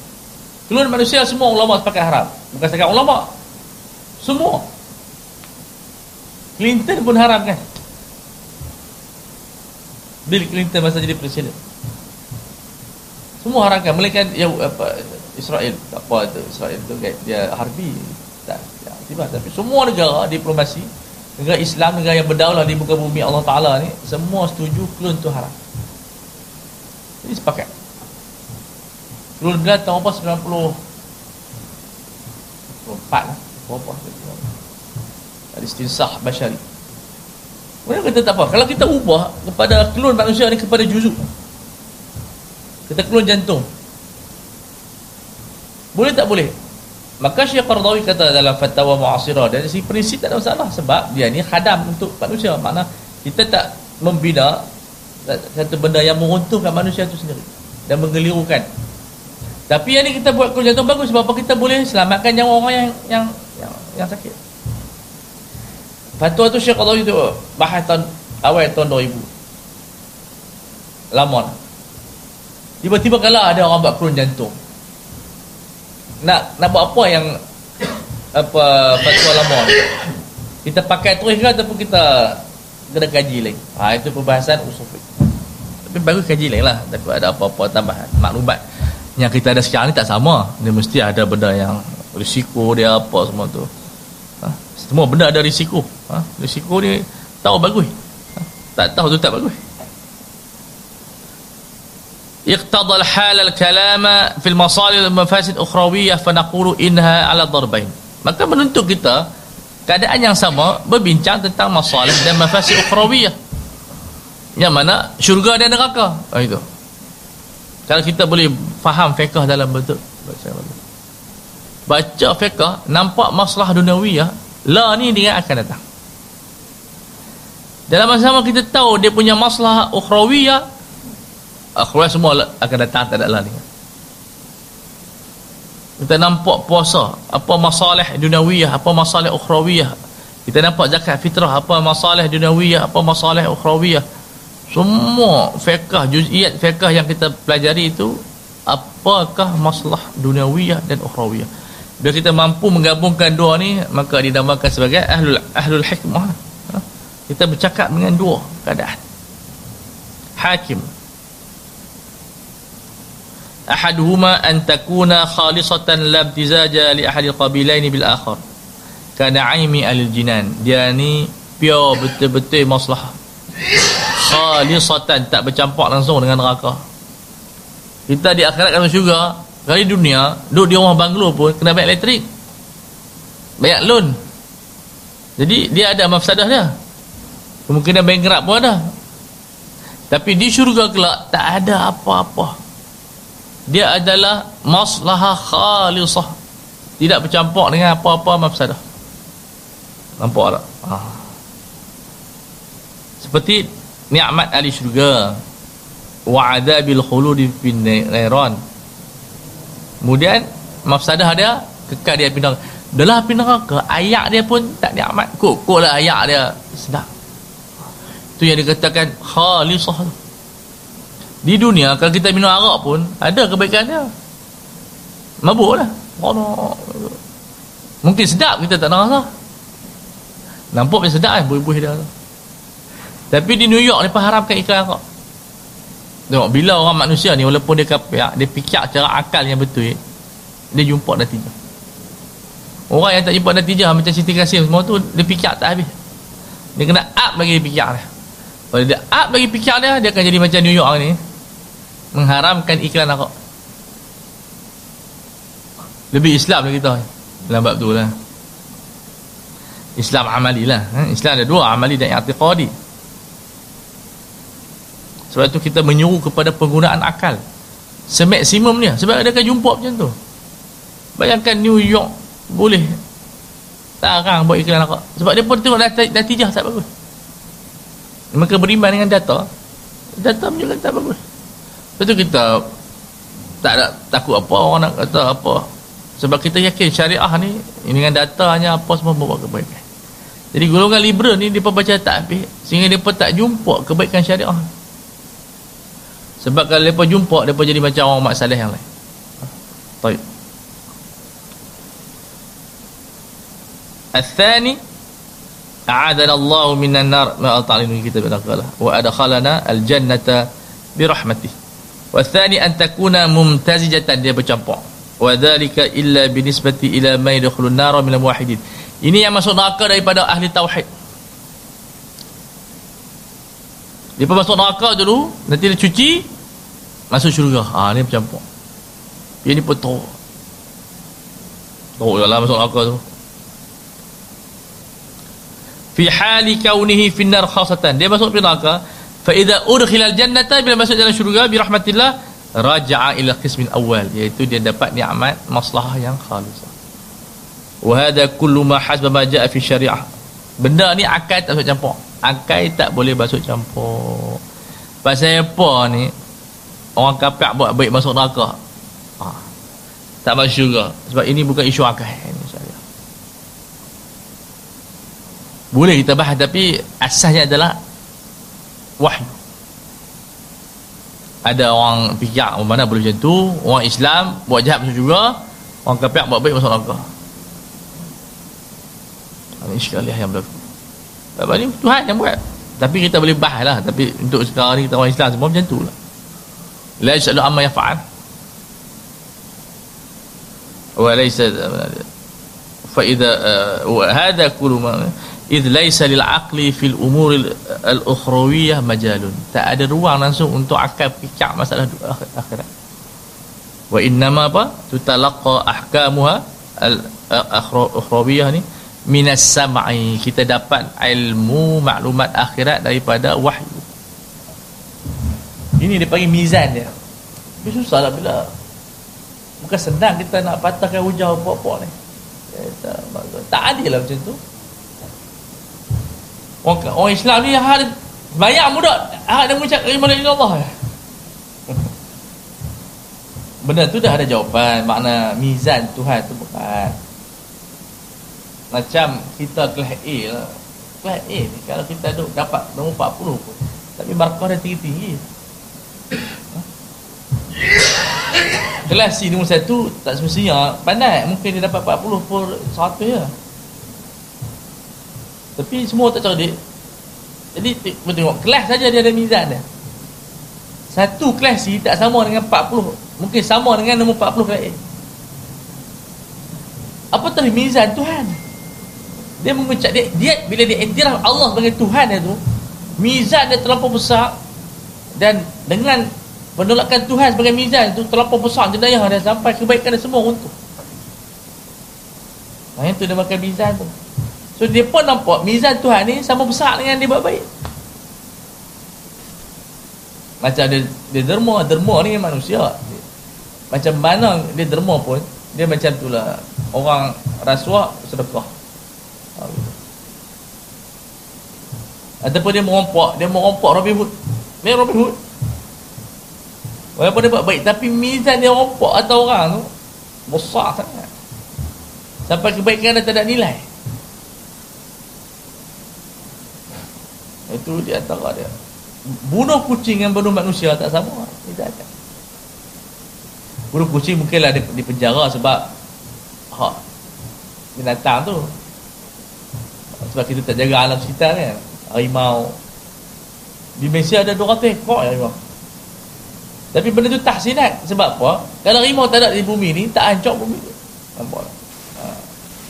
Seluruh manusia semua ulama sepakat haram. Bukan setakat ulama. Semua. Clinton pun haram kan? Bill Clinton masa jadi presiden. Semua haramkan. Melainkan ya, apa, Israel. Apa itu Israel itu kan? Dia harbi. Tak, ya, tiba. Tapi semua negara diplomasi. Negara Islam, negara yang berdaulah di muka bumi Allah Ta'ala ni. Semua setuju klon itu haram. Jadi sepakat. Sebelum bila tahun apa? 90 Empat lah. Berapa? Ada istinsah basyari Mereka kata tak apa? Kalau kita ubah Kepada kelun manusia ni Kepada juzuk Kita kelun jantung. Boleh tak boleh? Maka Syekh Qardawi kata dalam fatwa mu'asirah Dan si prinsip tak ada masalah Sebab dia ni khadam untuk manusia. Makna kita tak membina Satu benda yang menguntungkan manusia itu sendiri Dan mengelirukan tapi yang ni kita buat kerja tu bagus sebab kita boleh selamatkan nyawa orang yang yang yang, yang sakit. Fatwa tu Syekh Qadawi tu bahas tahun awal tahun 2000. Lama lah. Tiba-tiba kalau ada orang buat klon jantung. Nak nak buat apa yang apa fatwa lama ni? Kita pakai terus ke ataupun kita kena kaji lagi? Ha, itu perbahasan usul Tapi bagus kaji lagi lah. Takut ada apa-apa tambahan. Maklumat yang kita ada sekarang ni tak sama dia mesti ada benda yang risiko dia apa semua tu ha? semua benda ada risiko ha? risiko ni tahu bagus ha? tak tahu tu tak bagus اقتضى الحال الكلام في المصالح والمفاسد أخروية فنقول إنها على ضربين maka menuntut kita keadaan yang sama berbincang tentang masalah dan mafasid ukhrawiyah yang mana syurga dan neraka oh, itu kalau kita boleh faham fiqh dalam betul baca fiqh nampak masalah duniawiyah la ni dia akan datang. Dalam masa sama kita tahu dia punya masalah ukhrawiyah ukhrawiyah semua akan datang tak ada lah ni. Kita nampak puasa apa masalah duniawiyah apa masalah ukhrawiyah. Kita nampak zakat fitrah apa masalah duniawiyah apa masalah ukhrawiyah. Semua fiqah juz'iyat fiqah yang kita pelajari itu apakah masalah duniawiyah dan ukhrawiyah? Bila kita mampu menggabungkan dua ni maka dinamakan sebagai ahlul ahlul hikmah. Ha? kita bercakap dengan dua keadaan. Hakim. Ahaduhuma an takuna khalisatan la ibtizaja li ahadi qabilaini bil akhar. Kana aimi al jinan. Dia ni pure betul-betul masalah. Khalisatan tak bercampur langsung dengan neraka kita di akhirat kan syurga. Kali dunia duduk di rumah banglo pun kena bayar elektrik. Bayar loan. Jadi dia ada mafsadah dia. Kemungkinan bankrupt pun ada. Tapi di syurga kelak tak ada apa-apa. Dia adalah maslahah khalisah. Tidak bercampur dengan apa-apa mafsadah. Nampak tak? Ha. seperti nikmat ahli syurga wa adabil khuludi fin nairan. Kemudian mafsadah dia kekal dia pindah. Dalam api neraka ayak dia pun tak nikmat kok lah ayak dia sedap? Tu yang dikatakan khalisah. Di dunia kalau kita minum arak pun ada kebaikan dia. Mabuk lah. Mungkin sedap kita tak rasa nampak dia sedap kan buih-buih dia. Tapi di New York ni haramkan iklan kok. Tengok bila orang manusia ni walaupun dia kafir, dia fikir cara akal yang betul, dia jumpa natijah. Orang yang tak jumpa natijah macam Siti Kasim semua tu dia fikir tak habis. Dia kena up lagi fikir dia. Kalau dia up lagi fikir dia, dia akan jadi macam New York ni. Mengharamkan iklan rokok. Lebih Islam lagi kita. Dalam bab tu lah. Islam amali lah. Ha? Islam ada dua, amali dan i'tiqadi. Sebab itu kita menyuruh kepada penggunaan akal. Semaksimum dia Sebab dia akan jumpa macam tu. Bayangkan New York Boleh Tarang buat iklan akak. Sebab dia pun tengok natijah tak bagus. Maka beriman dengan data. Data menunjukkan tak bagus. Lepas tu kita Tak ada takut apa Orang nak kata apa. Sebab kita yakin syariah ni Dengan data hanya apa semua membawa kebaikan. Jadi golongan liberal ni Dia pun baca tak habis. Sehingga dia pun tak jumpa kebaikan syariah sebab kalau mereka jumpa, mereka jadi macam orang mak salih yang lain. Baik. Al-thani a'adana Allah minan nar ma ta'linu kita bilaqalah wa adkhalana al-jannata bi rahmatih. Wa thani an takuna mumtazijatan dia bercampur. Wa dhalika illa binisbati ila ma yadkhulun nar min al-muwahhidin. Ini yang masuk neraka daripada ahli tauhid. Dia masuk neraka dulu, nanti dia cuci, masuk syurga. Ha, ni bercampur dia ni pun teruk. Teruk lah masuk neraka tu. Fi hali kaunihi finnar khasatan. Dia masuk neraka. Fa idza udkhila jannata bila masuk dalam syurga bi rahmatillah raja'a ila qismin awal iaitu dia dapat nikmat maslahah yang khalisah wa hadha kullu ma hasba ma ja'a fi syariah. Benda ni akal tak masuk campur. Akal tak boleh masuk campur. Pasal apa ni orang kafir buat baik masuk neraka. Ha. tak masuk syurga. Sebab ini bukan isu akal. Ini saya boleh kita bahas tapi asasnya adalah wahyu. Ada orang fikir mana boleh macam tu? Orang Islam buat jahat masuk syurga orang kafir buat baik masuk neraka. Ini sekali yang berlaku. Ni Tuhan yang buat. Tapi kita boleh bahas lah. Tapi untuk sekarang ni kita orang Islam semua macam tu lah la yasalu amma yaf'al wa laysa fa idza wa hadha kullu ma id laysa lil aqli fil umur al ukhrawiyah majalun tak ada ruang langsung untuk akal fikir masalah akhirat. wa innama apa tutalaqa ahkamuha al ukhrawiyah ni minas sam'i kita dapat ilmu maklumat akhirat daripada wahyu ini dia panggil mizan dia. Tapi susah lah bila bukan senang kita nak patahkan hujah pokok-pokok ni. Eh, tak, tak adil lah macam tu. Orang, orang Islam ni hal bayar mudah hal dia mengucap terima dari Allah. [LAUGHS] Benda tu dah ada jawapan makna mizan Tuhan tu bukan. Macam kita kelas A lah. Kelas A ni kalau kita duk dapat nombor 40 pun tapi barakah dia tinggi-tinggi kelas C nombor 1 tak semestinya. Pandai mungkin dia dapat 40 pun 100 je. Tapi semua tak cerdik jadi kita tengok. Kelas saja dia ada mizan dia. Satu kelas C tak sama dengan 40 mungkin sama dengan nombor 40 kelas A. Apa tadi mizan Tuhan? Dia mengucap dia, dia bila dia iktiraf Allah sebagai Tuhan dia tu mizan dia terlalu besar dan dengan penolakan Tuhan sebagai mizan tu terlalu besar jenayah dia sampai kebaikan dia semua untuk. Nah itu dia makan mizan tu. So dia pun nampak mizan Tuhan ni sama besar dengan dia buat baik. Macam dia, dia derma derma ni manusia. Macam mana dia derma pun dia macam tu lah. Orang rasuah sedekah. Ataupun dia merompak Dia merompak Robin Hood. Dia Robin Hood Walaupun dia buat baik Tapi mizan dia rompak atau orang tu Besar sangat. Sampai kebaikan dia tak ada nilai. Itu di antara dia. Bunuh kucing dengan bunuh manusia tak sama. Tidak ada. Bunuh kucing mungkinlah dia di penjara sebab Hak Binatang tu. Sebab kita tak jaga alam sekitar kan harimau. Di Malaysia ada 200 ekor harimau tapi benda tu tak sinat sebab apa? Kalau harimau tak ada di bumi ni tak hancur bumi tu. Nampak? Ha.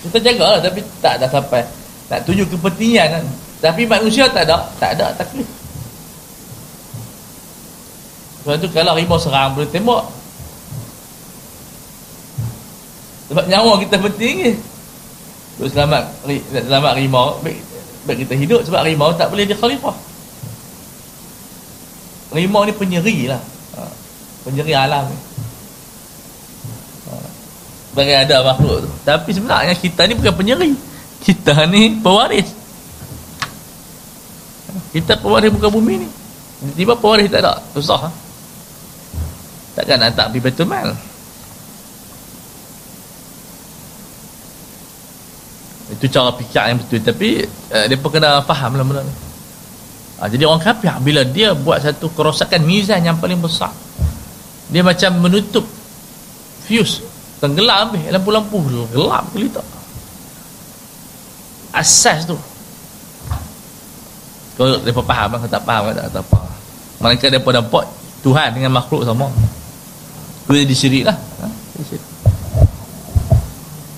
kita jaga lah tapi tak ada sampai. Tak tunjuk kepentingan kan. Tapi manusia tak ada tak ada taklif. Sebab tu kalau harimau serang boleh tembak sebab nyawa kita penting ni. Untuk selamat selamat rimau baik, baik kita hidup. Sebab rimau tak boleh dia khalifah. Rimau ni penyeri lah penyeri alam ni. Sebagai ada makhluk tu. Tapi sebenarnya kita ni bukan penyeri. Kita ni pewaris. Kita pewaris bukan bumi ni. Tiba pewaris tak ada. Susah ha? takkan nak tak pergi betul mal itu cara fikir yang betul. Tapi uh, dia pun kena faham lah benda ni. Ha, jadi orang kafir bila dia buat satu kerosakan mizan yang paling besar dia macam menutup fuse. Tenggelam habis lampu-lampu. Gelap kulita asas tu. Kalau mereka faham kalau tak faham tak, tak apa. Mereka mereka nampak Tuhan dengan makhluk sama dia disyirik lah. Ha?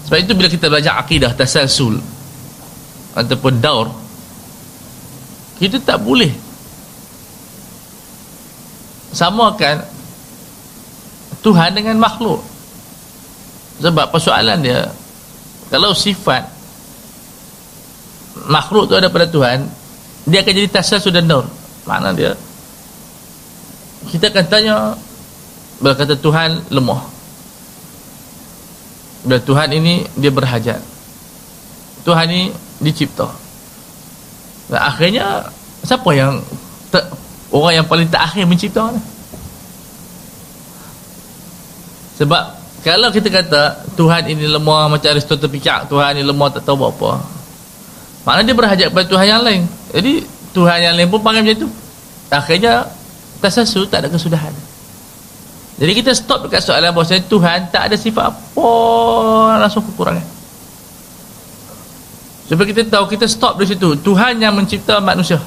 sebab itu bila kita belajar akidah tasalsul ataupun daur kita tak boleh samakan Tuhan dengan makhluk. Sebab persoalan dia kalau sifat makhluk tu ada pada Tuhan, dia akan jadi tasalsul dan daur. Mana dia? Kita akan tanya bila kata Tuhan lemah bila Tuhan ini dia berhajat Tuhan ini dicipta dan akhirnya siapa yang ter, orang yang paling terakhir mencipta ni? Sebab kalau kita kata Tuhan ini lemah macam Aristotle fikir Tuhan ini lemah tak tahu apa maknanya dia berhajat pada Tuhan yang lain jadi Tuhan yang lain pun panggil macam tu akhirnya tasasul tak ada kesudahan jadi kita stop dekat soalan bahawa Tuhan tak ada sifat apa langsung kekurangan. Sebab kita tahu kita stop di situ. Tuhan yang mencipta manusia.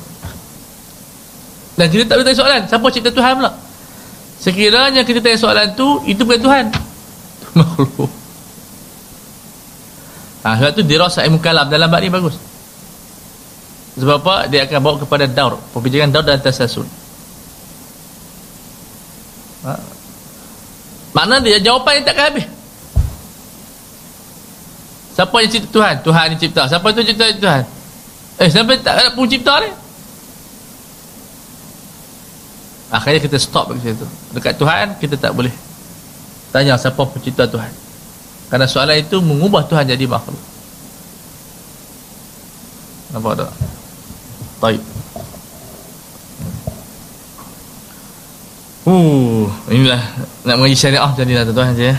Dan kita tak boleh tanya soalan. Siapa cipta Tuhan pula? Sekiranya kita tanya soalan tu, itu bukan Tuhan. [LAUGHS] Makhluk. Ha, sebab tu dirasa ilmu kalam dalam bab ni bagus. Sebab apa? Dia akan bawa kepada daur. Perbincangan daur dan tasasul. Ha, mana dia jawapan yang takkan habis. Siapa yang cipta Tuhan? Tuhan yang cipta. Siapa tu cipta Tuhan? Eh, siapa tak ada pun cipta ni? Akhirnya kita stop dekat situ. Dekat Tuhan, kita tak boleh tanya siapa pencipta Tuhan kerana soalan itu mengubah Tuhan jadi makhluk nampak tak baik Uh, inilah nak mengaji syariah ni lah tuan-tuan ya.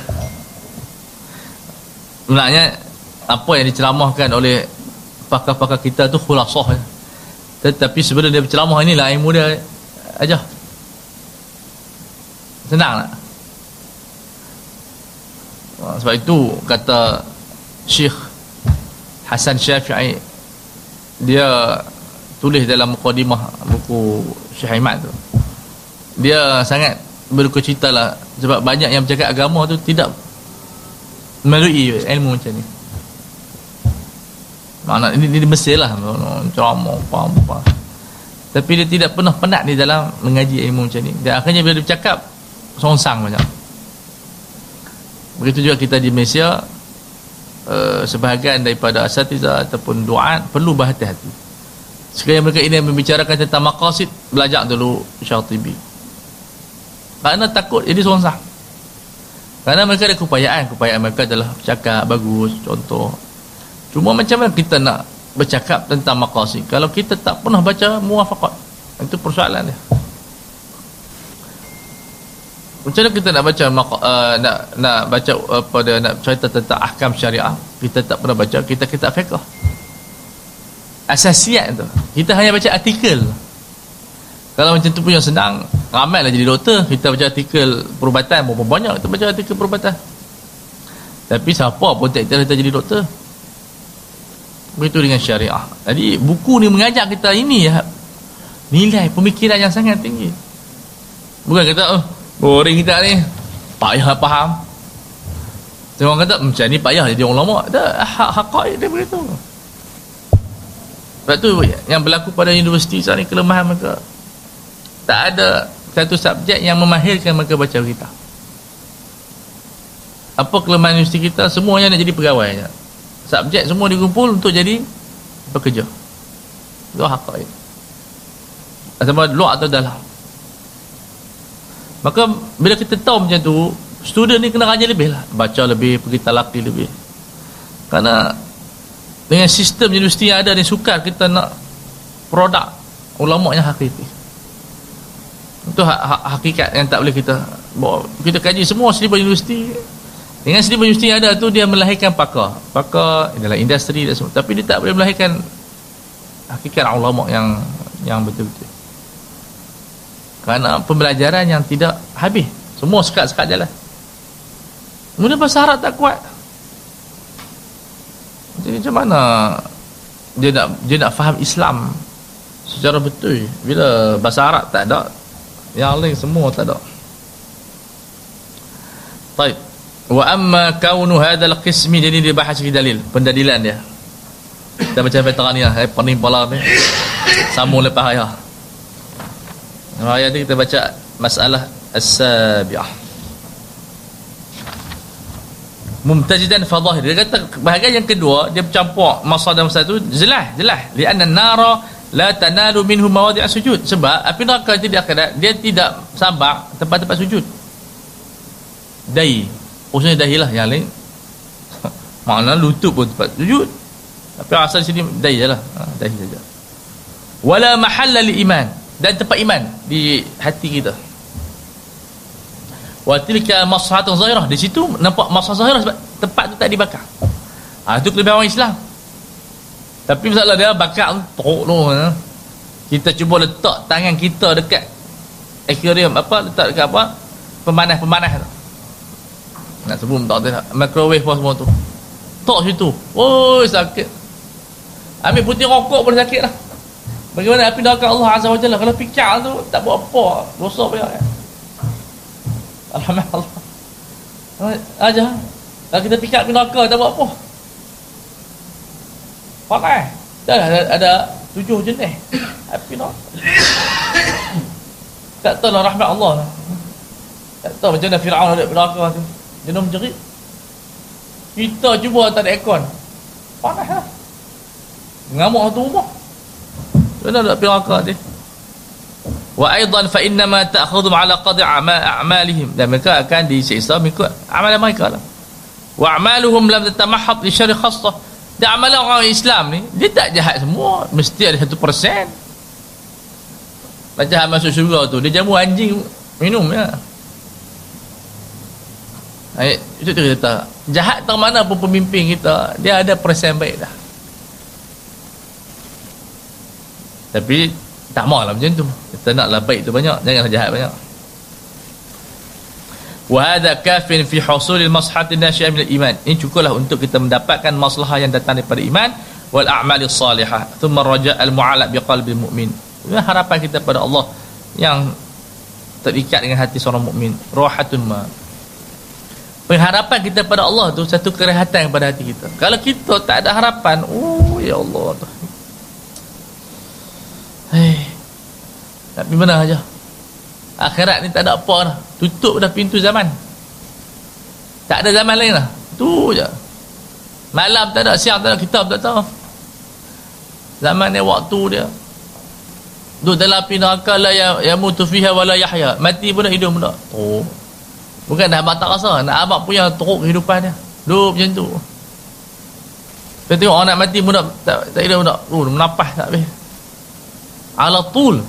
Sebenarnya apa yang diceramahkan oleh pakar-pakar kita tu khulasah ya. Tetapi sebelum dia berceramah inilah ilmu dia aja. Senang tak? Sebab itu kata Syekh Hasan Syafi'i dia tulis dalam mukadimah buku Syekh Ahmad tu. Dia sangat berduka cita lah sebab banyak yang bercakap agama tu tidak melalui ilmu macam ni. Mana ini dia mesir lah ceramah apa apa tapi dia tidak pernah penat di dalam mengaji ilmu macam ni. Dan akhirnya bila dia bercakap songsang banyak begitu juga kita di Malaysia uh, sebahagian daripada asatiza ataupun doa perlu berhati-hati. Sekali mereka ini membicarakan tentang maqasid belajar dulu Syatibi. Kerana takut jadi sonsang. Kerana mereka ada kepayaan kepayaan mereka adalah bercakap bagus contoh. Cuma macam mana kita nak bercakap tentang maqasid? Kalau kita tak pernah baca muafakat itu persoalan dia macam mana kita nak baca uh, nak nak baca apa dia nak cerita tentang ahkam syariah? Kita tak pernah baca kita kita fiqh. Asasiat tu. Kita hanya baca artikel. Kalau macam tu pun yang senang ramai lah jadi doktor. Kita baca artikel perubatan berapa banyak kita baca artikel perubatan. Tapi siapa pun tak kita jadi doktor. Begitu dengan syariah. Jadi buku ni mengajar kita ini ya. Nilai pemikiran yang sangat tinggi. Bukan kata oh boring kita ni. Payah faham. Orang kata macam ni payah jadi orang lama. Dah hak hak dia begitu sebab tu yang berlaku pada universiti sekarang ni kelemahan mereka. Tak ada satu subjek yang memahirkan mereka baca kita apa kelemahan universiti kita? Semuanya nak jadi pegawai je. subjek semua dikumpul untuk jadi pekerja. Itu hak itu sama luar atau dalam maka bila kita tahu macam tu student ni kena rajin lebih lah baca lebih pergi talaki lebih kerana dengan sistem universiti yang ada ni sukar kita nak produk ulama yang hakiki itu ha ha hakikat yang tak boleh kita bawa. Kita kaji semua seribu universiti. Dengan seribu universiti yang ada tu dia melahirkan pakar. Pakar dalam industri dan semua. Tapi dia tak boleh melahirkan hakikat ulama yang yang betul-betul. Kerana pembelajaran yang tidak habis. Semua sekat-sekat jalan. Kemudian bahasa Arab tak kuat. Jadi macam mana dia nak dia nak faham Islam secara betul bila bahasa Arab tak ada yang lain semua tak ada Baik. Wa amma kaunu hadzal qismi jadi dia bahas lagi dalil, pendalilan dia. Kita baca veteran ni lah, eh, pening pala ni. Sambung lepas ayah. Ayat ni kita baca masalah as-sabi'ah. Mumtajidan fadhahir. Dia kata bahagian yang kedua, dia bercampur masa dan masa tu jelas, jelas. Lianna nara la tanalu minhu mawadi' sujud. Sebab api neraka itu di akhirat dia tidak sambar tempat-tempat sujud. Dahi. Maksudnya dahi lah yang lain. [LAUGHS] Mana lutut pun tempat sujud. Tapi asal sini dahi je lah. Ha, dahi saja. Wala mahalla li iman dan tempat iman di hati kita wa tilka masahatun zahirah di situ nampak masahat zahirah sebab tempat tu tak dibakar ha, itu kelebihan orang Islam tapi masalah dia bakar teruk tu ya. Kita cuba letak tangan kita dekat aquarium apa letak dekat apa? Pemanas-pemanas tu. Nak sebelum tak ada microwave apa semua tu. Tok situ. Oh sakit. Ambil putih rokok pun sakit lah. Bagaimana api neraka Allah Azza wa Jalla kalau pikir tu tak buat apa, dosa apa ya. Alhamdulillah. Aja. Kalau kita pikir api neraka tak buat apa. Pakai. Dah ada, ada tujuh jenis. Api nak. Tak tahu lah rahmat Allah lah. Tak tahu macam mana Fir'aun ada neraka tu. Dia nak menjerit. Kita cuba tak ada aircon. Panas lah. Ngamuk satu rumah. Mana ada neraka dia? wa aidan fa inna ma ta'khudhum ala qadri a'malihim. Dan mereka akan disiksa mengikut amalan mereka lah. Wa a'maluhum lam tatamahhad li syarri khassah. Dan amalan orang Islam ni dia tak jahat semua. Mesti ada 1% macam masuk syurga tu dia jamu anjing minum ya. Ayat, itu tu kata jahat tak mana pun pemimpin kita dia ada persen baik dah tapi tak maulah macam tu. Kita naklah baik tu banyak janganlah jahat banyak. Wa hadha kafin fi husul al maslahat nasyi'ah min al iman. Ini cukuplah untuk kita mendapatkan masalah yang datang daripada iman. Wal a'mal salihah. Thumma raja al mu'allaq bi qalbi mu'min. Ini harapan kita pada Allah yang terikat dengan hati seorang mukmin rahatun ma. Pengharapan kita pada Allah tu satu kerehatan kepada hati kita. Kalau kita tak ada harapan oh ya Allah. tu tapi mana aja akhirat ni tak ada apa dah tutup dah pintu zaman. Tak ada zaman lain lah. Tu je. Malam tak ada siang tak ada kitab tak tahu. Zaman ni waktu dia. Duduk dalam api neraka la ya, yamutu fiha wala yahya. Mati pun nak hidup pun tak oh. Bukan dah abang tak rasa. Nak abang punya teruk kehidupan dia. Duduk macam tu. Kita tengok orang nak mati pun tak Tak kira pun tak Oh menapas tak habis. Ala tul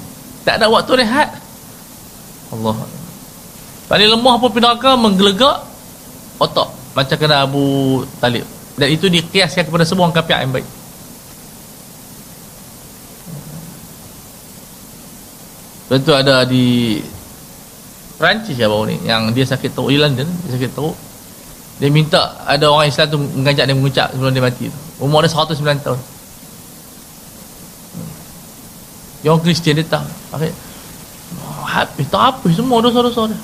Tak ada waktu rehat. Allah. Paling lemah pun pinaka menggelegak Otak. Macam kena Abu Talib. Dan itu dikiaskan kepada semua orang kapiak yang baik. Tentu ada di Perancis ya baru ni yang dia sakit teruk. Di London dia sakit teruk. Dia minta ada orang Islam tu mengajak dia mengucap sebelum dia mati tu. Umur dia 109 tahun yang Kristian dia tak. Akhir. Oh, habis. Tak apa semua dosa-dosa dia.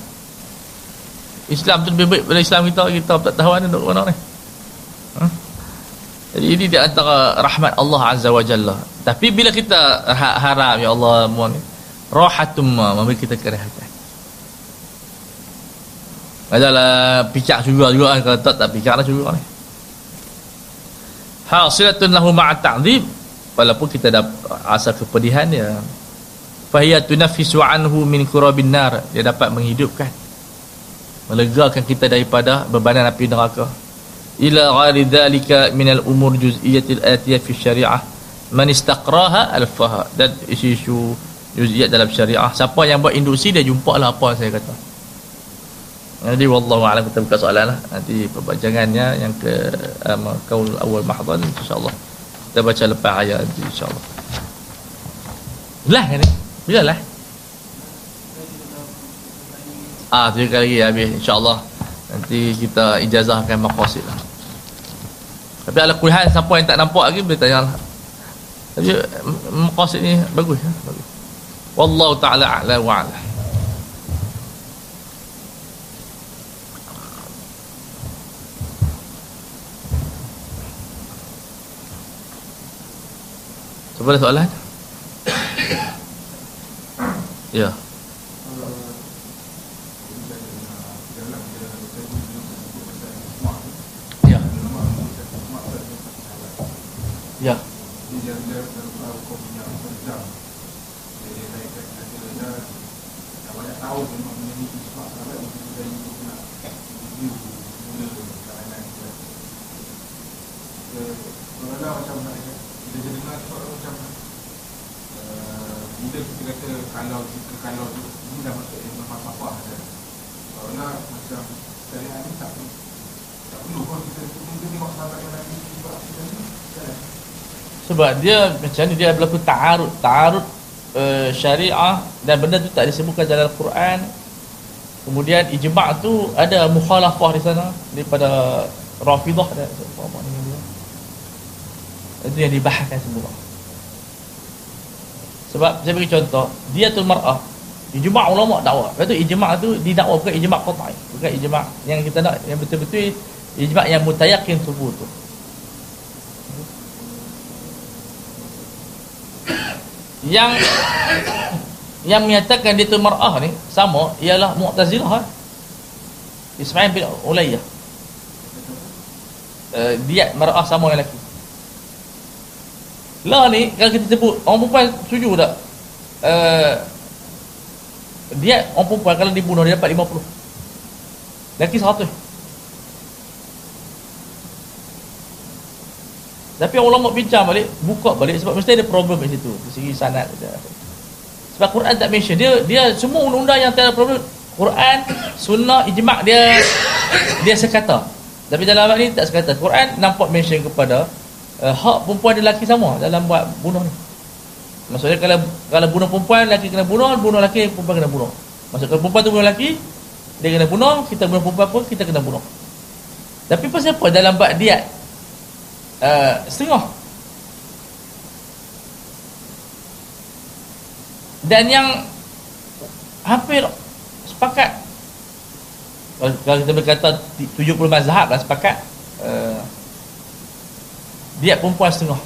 Islam tu lebih baik daripada Islam kita. Kita tak tahu mana duduk mana ni. Ha? jadi ini di antara rahmat Allah Azza wa Jalla. Tapi bila kita harap ya Allah rahatum memberi kita kerehatan adalah picak juga juga kalau tak tak picak lah juga ni. Hasilatun lahu ma'a ta'zim walaupun kita dah asal kepedihan dia fahiya tunafisu anhu min kurabin nar dia dapat menghidupkan melegakan kita daripada bebanan api neraka ila ghairi dhalika min al-umur juz'iyatil atiyah fi syariah man istaqraha alfaha dan isu-isu juz'iyat dalam syariah siapa yang buat induksi dia jumpalah apa saya kata jadi wallahu a'lam kita buka soalan lah. Nanti pembacangannya yang ke um, kaul awal mahdhan insya-Allah. Kita baca lepas ayat nanti insya-Allah. Lah ni. Bila lah? Ah, tiga kali lagi habis insya-Allah. Nanti kita ijazahkan maqasid lah. Tapi ala kulli siapa yang tak nampak lagi boleh tanya lah. Tapi maqasid ni bagus ya, bagus. Wallahu taala a'la wa ada soalan? Ya. Ya. Ya. Sebab dia macam ni dia berlaku ta'arud. Ta'arud uh, syariah dan benda tu tak disebutkan dalam Al-Quran. Kemudian ijma' tu ada mukhalafah di sana daripada rafidah dan apa ni. Dia itu yang dibahaskan semua. Sebab saya bagi contoh dia tu mar'ah. Ijma' ulama dakwa. Lepas tu ijma' tu didakwa bukan ijma' qat'i. Bukan ijma' yang kita nak yang betul-betul ijma' yang mutayakin tubuh tu yang yang menyatakan dia tu mar'ah ni sama ialah Mu'tazilah eh? Ismail bin Ulayyah uh, dia mar'ah sama dengan lelaki. Lah ni kalau kita sebut orang perempuan setuju tak? Uh, dia orang perempuan kalau dibunuh dia dapat 50 lelaki 100 tapi orang ulama bincang balik buka balik sebab mesti ada problem di situ di segi sanad. Sebab Quran tak mention dia dia semua undang-undang yang ada problem Quran sunnah ijma' dia dia sekata. Tapi dalam hal ni tak sekata. Quran nampak mention kepada uh, hak perempuan dan lelaki sama dalam buat bunuh ni. Maksudnya kalau kalau bunuh perempuan lelaki kena bunuh bunuh lelaki perempuan kena bunuh. Maksudnya kalau perempuan tu bunuh lelaki dia kena bunuh kita bunuh perempuan pun kita kena bunuh. Tapi pasal apa? Dalam bab dia uh, setengah. Dan yang hampir sepakat kalau kita berkata 70 mazhab lah sepakat uh, dia perempuan setengah.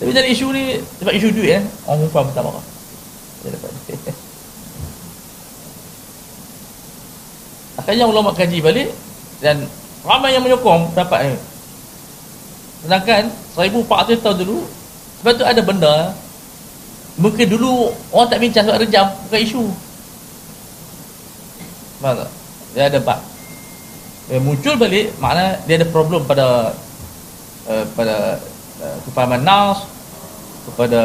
Tapi dari isu ni sebab isu duit eh orang perempuan pun tak marah. Dia dapat [LAUGHS] akhirnya ulama kaji balik dan ramai yang menyokong dapat ni sedangkan 1400 tahun dulu sebab tu ada benda mungkin dulu orang tak bincang sebab rejam bukan isu. Faham tak? Dia ada bab. Dia muncul balik makna dia ada problem pada uh, pada uh, kefahaman nas kepada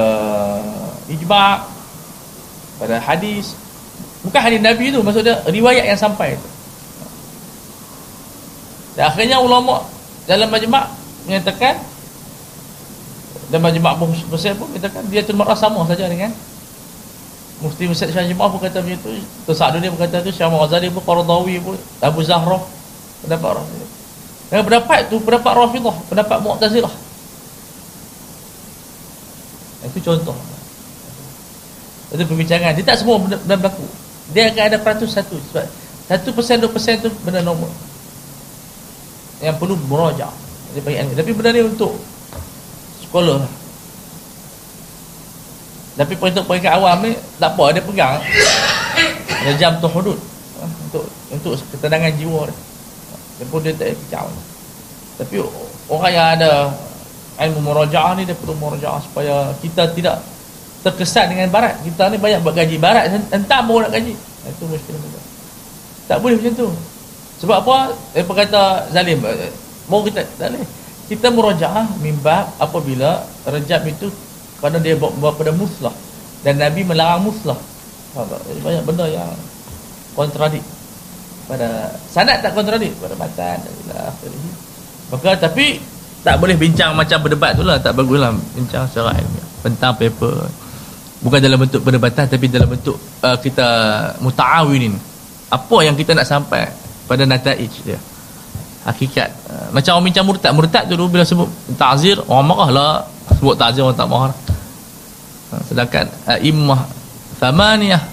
ijma' pada hadis. Bukan hadis Nabi tu maksudnya riwayat yang sampai tu. Dan akhirnya ulama dalam majma' menyatakan dan majma' pun besar pun menyatakan dia tu marah sama saja dengan Mufti Ustaz Syah Jemaah pun kata macam tu. Tusak dunia pun kata tu Syah Mu'azali pun Qaradawi pun Abu Zahrah Pendapat Rafidah Dan pendapat tu Pendapat Rafidah Pendapat Mu'tazilah. Itu contoh. Itu perbincangan. Dia tak semua benda, benda berlaku. Dia akan ada peratus satu. Sebab Satu persen, dua persen tu Benda normal. Yang perlu merajak Tapi benda ni untuk Sekolah tapi untuk peringkat awam ni tak apa dia pegang. Ada jam tu hudud untuk untuk ketenangan jiwa dia. Dia pun dia tak kicau. Tapi orang yang ada ilmu murajaah ni dia perlu murajaah supaya kita tidak terkesan dengan barat. Kita ni banyak buat gaji barat entah mau nak gaji. Itu juga. Tak boleh macam tu. Sebab apa? Dia kata zalim. Mau kita tak boleh. Kita murajaah mimba apabila rejab itu kerana dia bawa pada muslah. Dan Nabi melarang muslah. Banyak benda yang kontradik pada sanad tak kontradik? Pada matan maka tapi tak boleh bincang macam berdebat tu lah. Tak bagus lah bincang secara ilmiah. Tentang paper. Bukan dalam bentuk perdebatan tapi dalam bentuk uh, kita muta'awinin. Apa yang kita nak sampai pada nataij dia hakikat. Uh, macam orang bincang murtad murtad tu dulu bila sebut ta'zir orang marah lah sebut ta'zir orang tak marah. Ha, sedangkan a'immah thamaniyah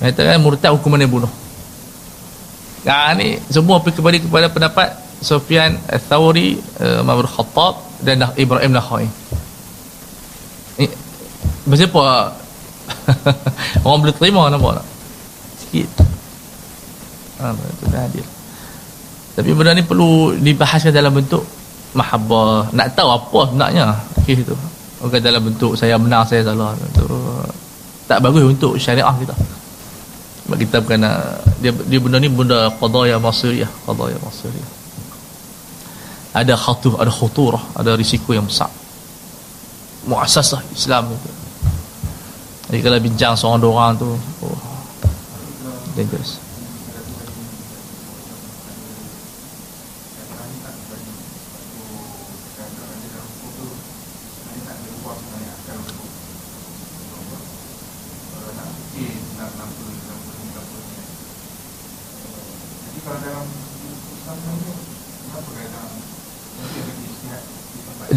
mengatakan murtad hukuman dia bunuh. Nah, ha, ni semua kembali kepada pendapat Sufyan Al-Thawri uh, Mabur Khattab dan Ibrahim Nakhai ni macam apa? [LAUGHS] Orang boleh terima nampak tak? Sikit. Ha, itu dah hadir tapi benda ni perlu dibahaskan dalam bentuk mahabbah nak tahu apa sebenarnya kes itu Bukan dalam bentuk saya menang, saya salah. Itu tak bagus untuk syariah kita. Sebab kita bukan nak, dia, dia benda ni benda qadaya masiriyah. Qadaya masiriyah. Ada khatuh, ada khuturah, ada risiko yang besar. Muasasah Islam itu. Jadi kalau bincang seorang dua orang tu, oh, dangerous.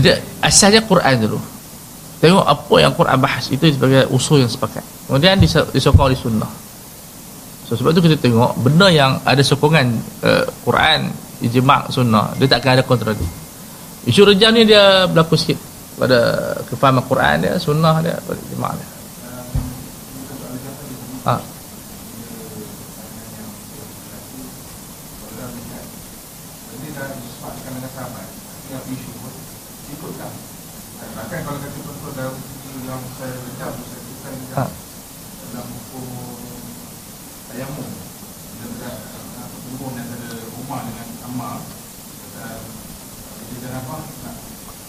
Dia asalnya Quran dulu. Tengok apa yang Quran bahas itu sebagai usul yang sepakat. Kemudian disokong oleh sunnah. So, sebab itu kita tengok benda yang ada sokongan uh, Quran ijma' sunnah dia tak akan ada kontradik isu rejam ni dia berlaku sikit pada kefahaman Quran dia sunnah dia ijma' dia ha. Tayamum. Dan pertemuan antara rumah dengan kamar kita apa nak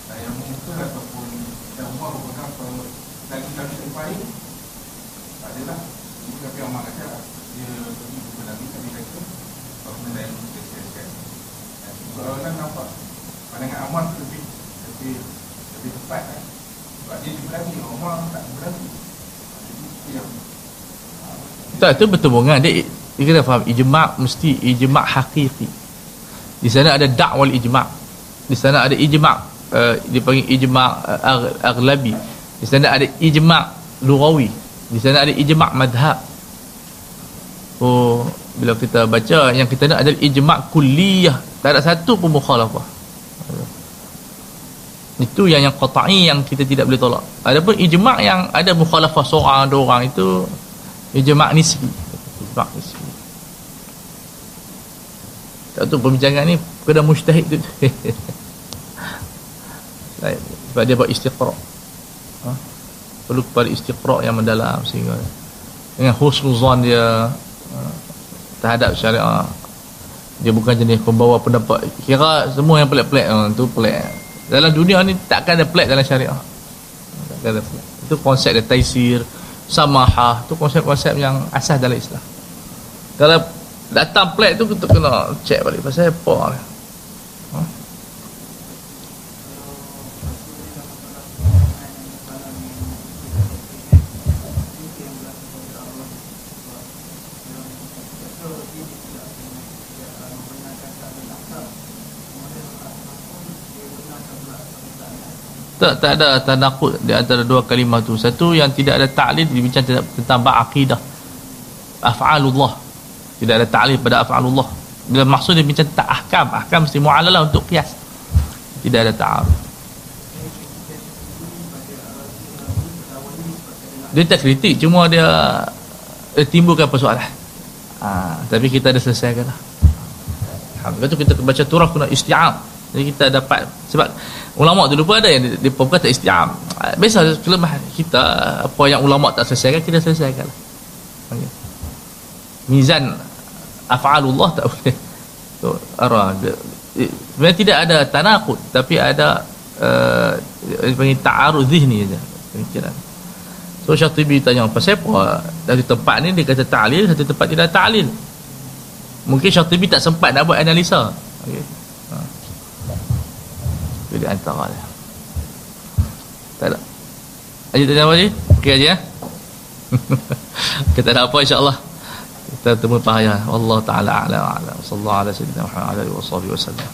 tayamum ke ataupun kita rumah kalau lagi kami terbaik tak adalah. Ini tapi Umar kata dia pergi buka lagi kami kata kalau kena tayamum kita siap-siap. Kalau orang nampak pandangan Umar lebih lebih lebih tepat kan? Sebab dia lagi Umar tak lagi yang tak, itu bunga. Dia, dia kena faham. Ijma' mesti ijma' hakiki. Di sana ada da'wal ijma' di sana ada ijma' uh, dipanggil ijma' uh, aghlabi di sana ada ijma' lughawi di sana ada ijma' madhab oh bila kita baca yang kita nak adalah ijma' kulliyah. Tak ada satu pun mukhalafah itu yang yang qata'i yang kita tidak boleh tolak. Adapun ijma' yang ada mukhalafah seorang dua orang itu ijma' nisbi. Ijma' nisbi. Satu pembincangan ni kena mujtahid tu. [LAUGHS] Sebab dia buat istiqra. Ha? perlu kepada istiqra yang mendalam sehingga dengan husnuzan dia ha? terhadap syariah. Dia bukan jenis pembawa pendapat. Kira semua yang pelik-pelik ha, tu pelik dalam dunia ni takkan ada pelik dalam syariah. Takkan ada pelik itu konsep dia taisir samahah. Tu konsep-konsep yang asas dalam Islam. Kalau datang plate tu kita kena check balik pasal apa ha? Tak tak ada tanakut di antara dua kalimah tu. Satu yang tidak ada ta'lil dibincang tentang bab akidah. Af'alullah. Tidak ada ta'lif pada af'alullah. Bila maksud dia bincang tak ahkam ahkam mesti mu'alalah untuk kias tidak ada ta'aruf. Dia tak kritik cuma dia, dia timbulkan persoalan. Ha, tapi kita ada selesaikan lah. Alhamdulillah tu kita baca turah kena isti'am jadi kita dapat sebab ulama dulu pun ada yang dia, dia pun kata isti'am biasa kelemahan kita apa yang ulama tak selesaikan kita selesaikan. Okay. mizan af'alullah tak boleh. [LAUGHS] So, arah sebenarnya tidak ada tanakut tapi ada uh, panggil ta'arud zihni saja pemikiran so Syatibi tanya apa dari tempat ni dia kata ta'lil satu tempat tidak ta'lil. Mungkin Syatibi tak sempat nak buat analisa. Okay. Ha. jadi antara dia tak ada Ayo tanya apa lagi? Okey aja ya. [LAUGHS] Kita ada apa insya-Allah kita temu payah Allah taala ala ala sallallahu alaihi wa wasallam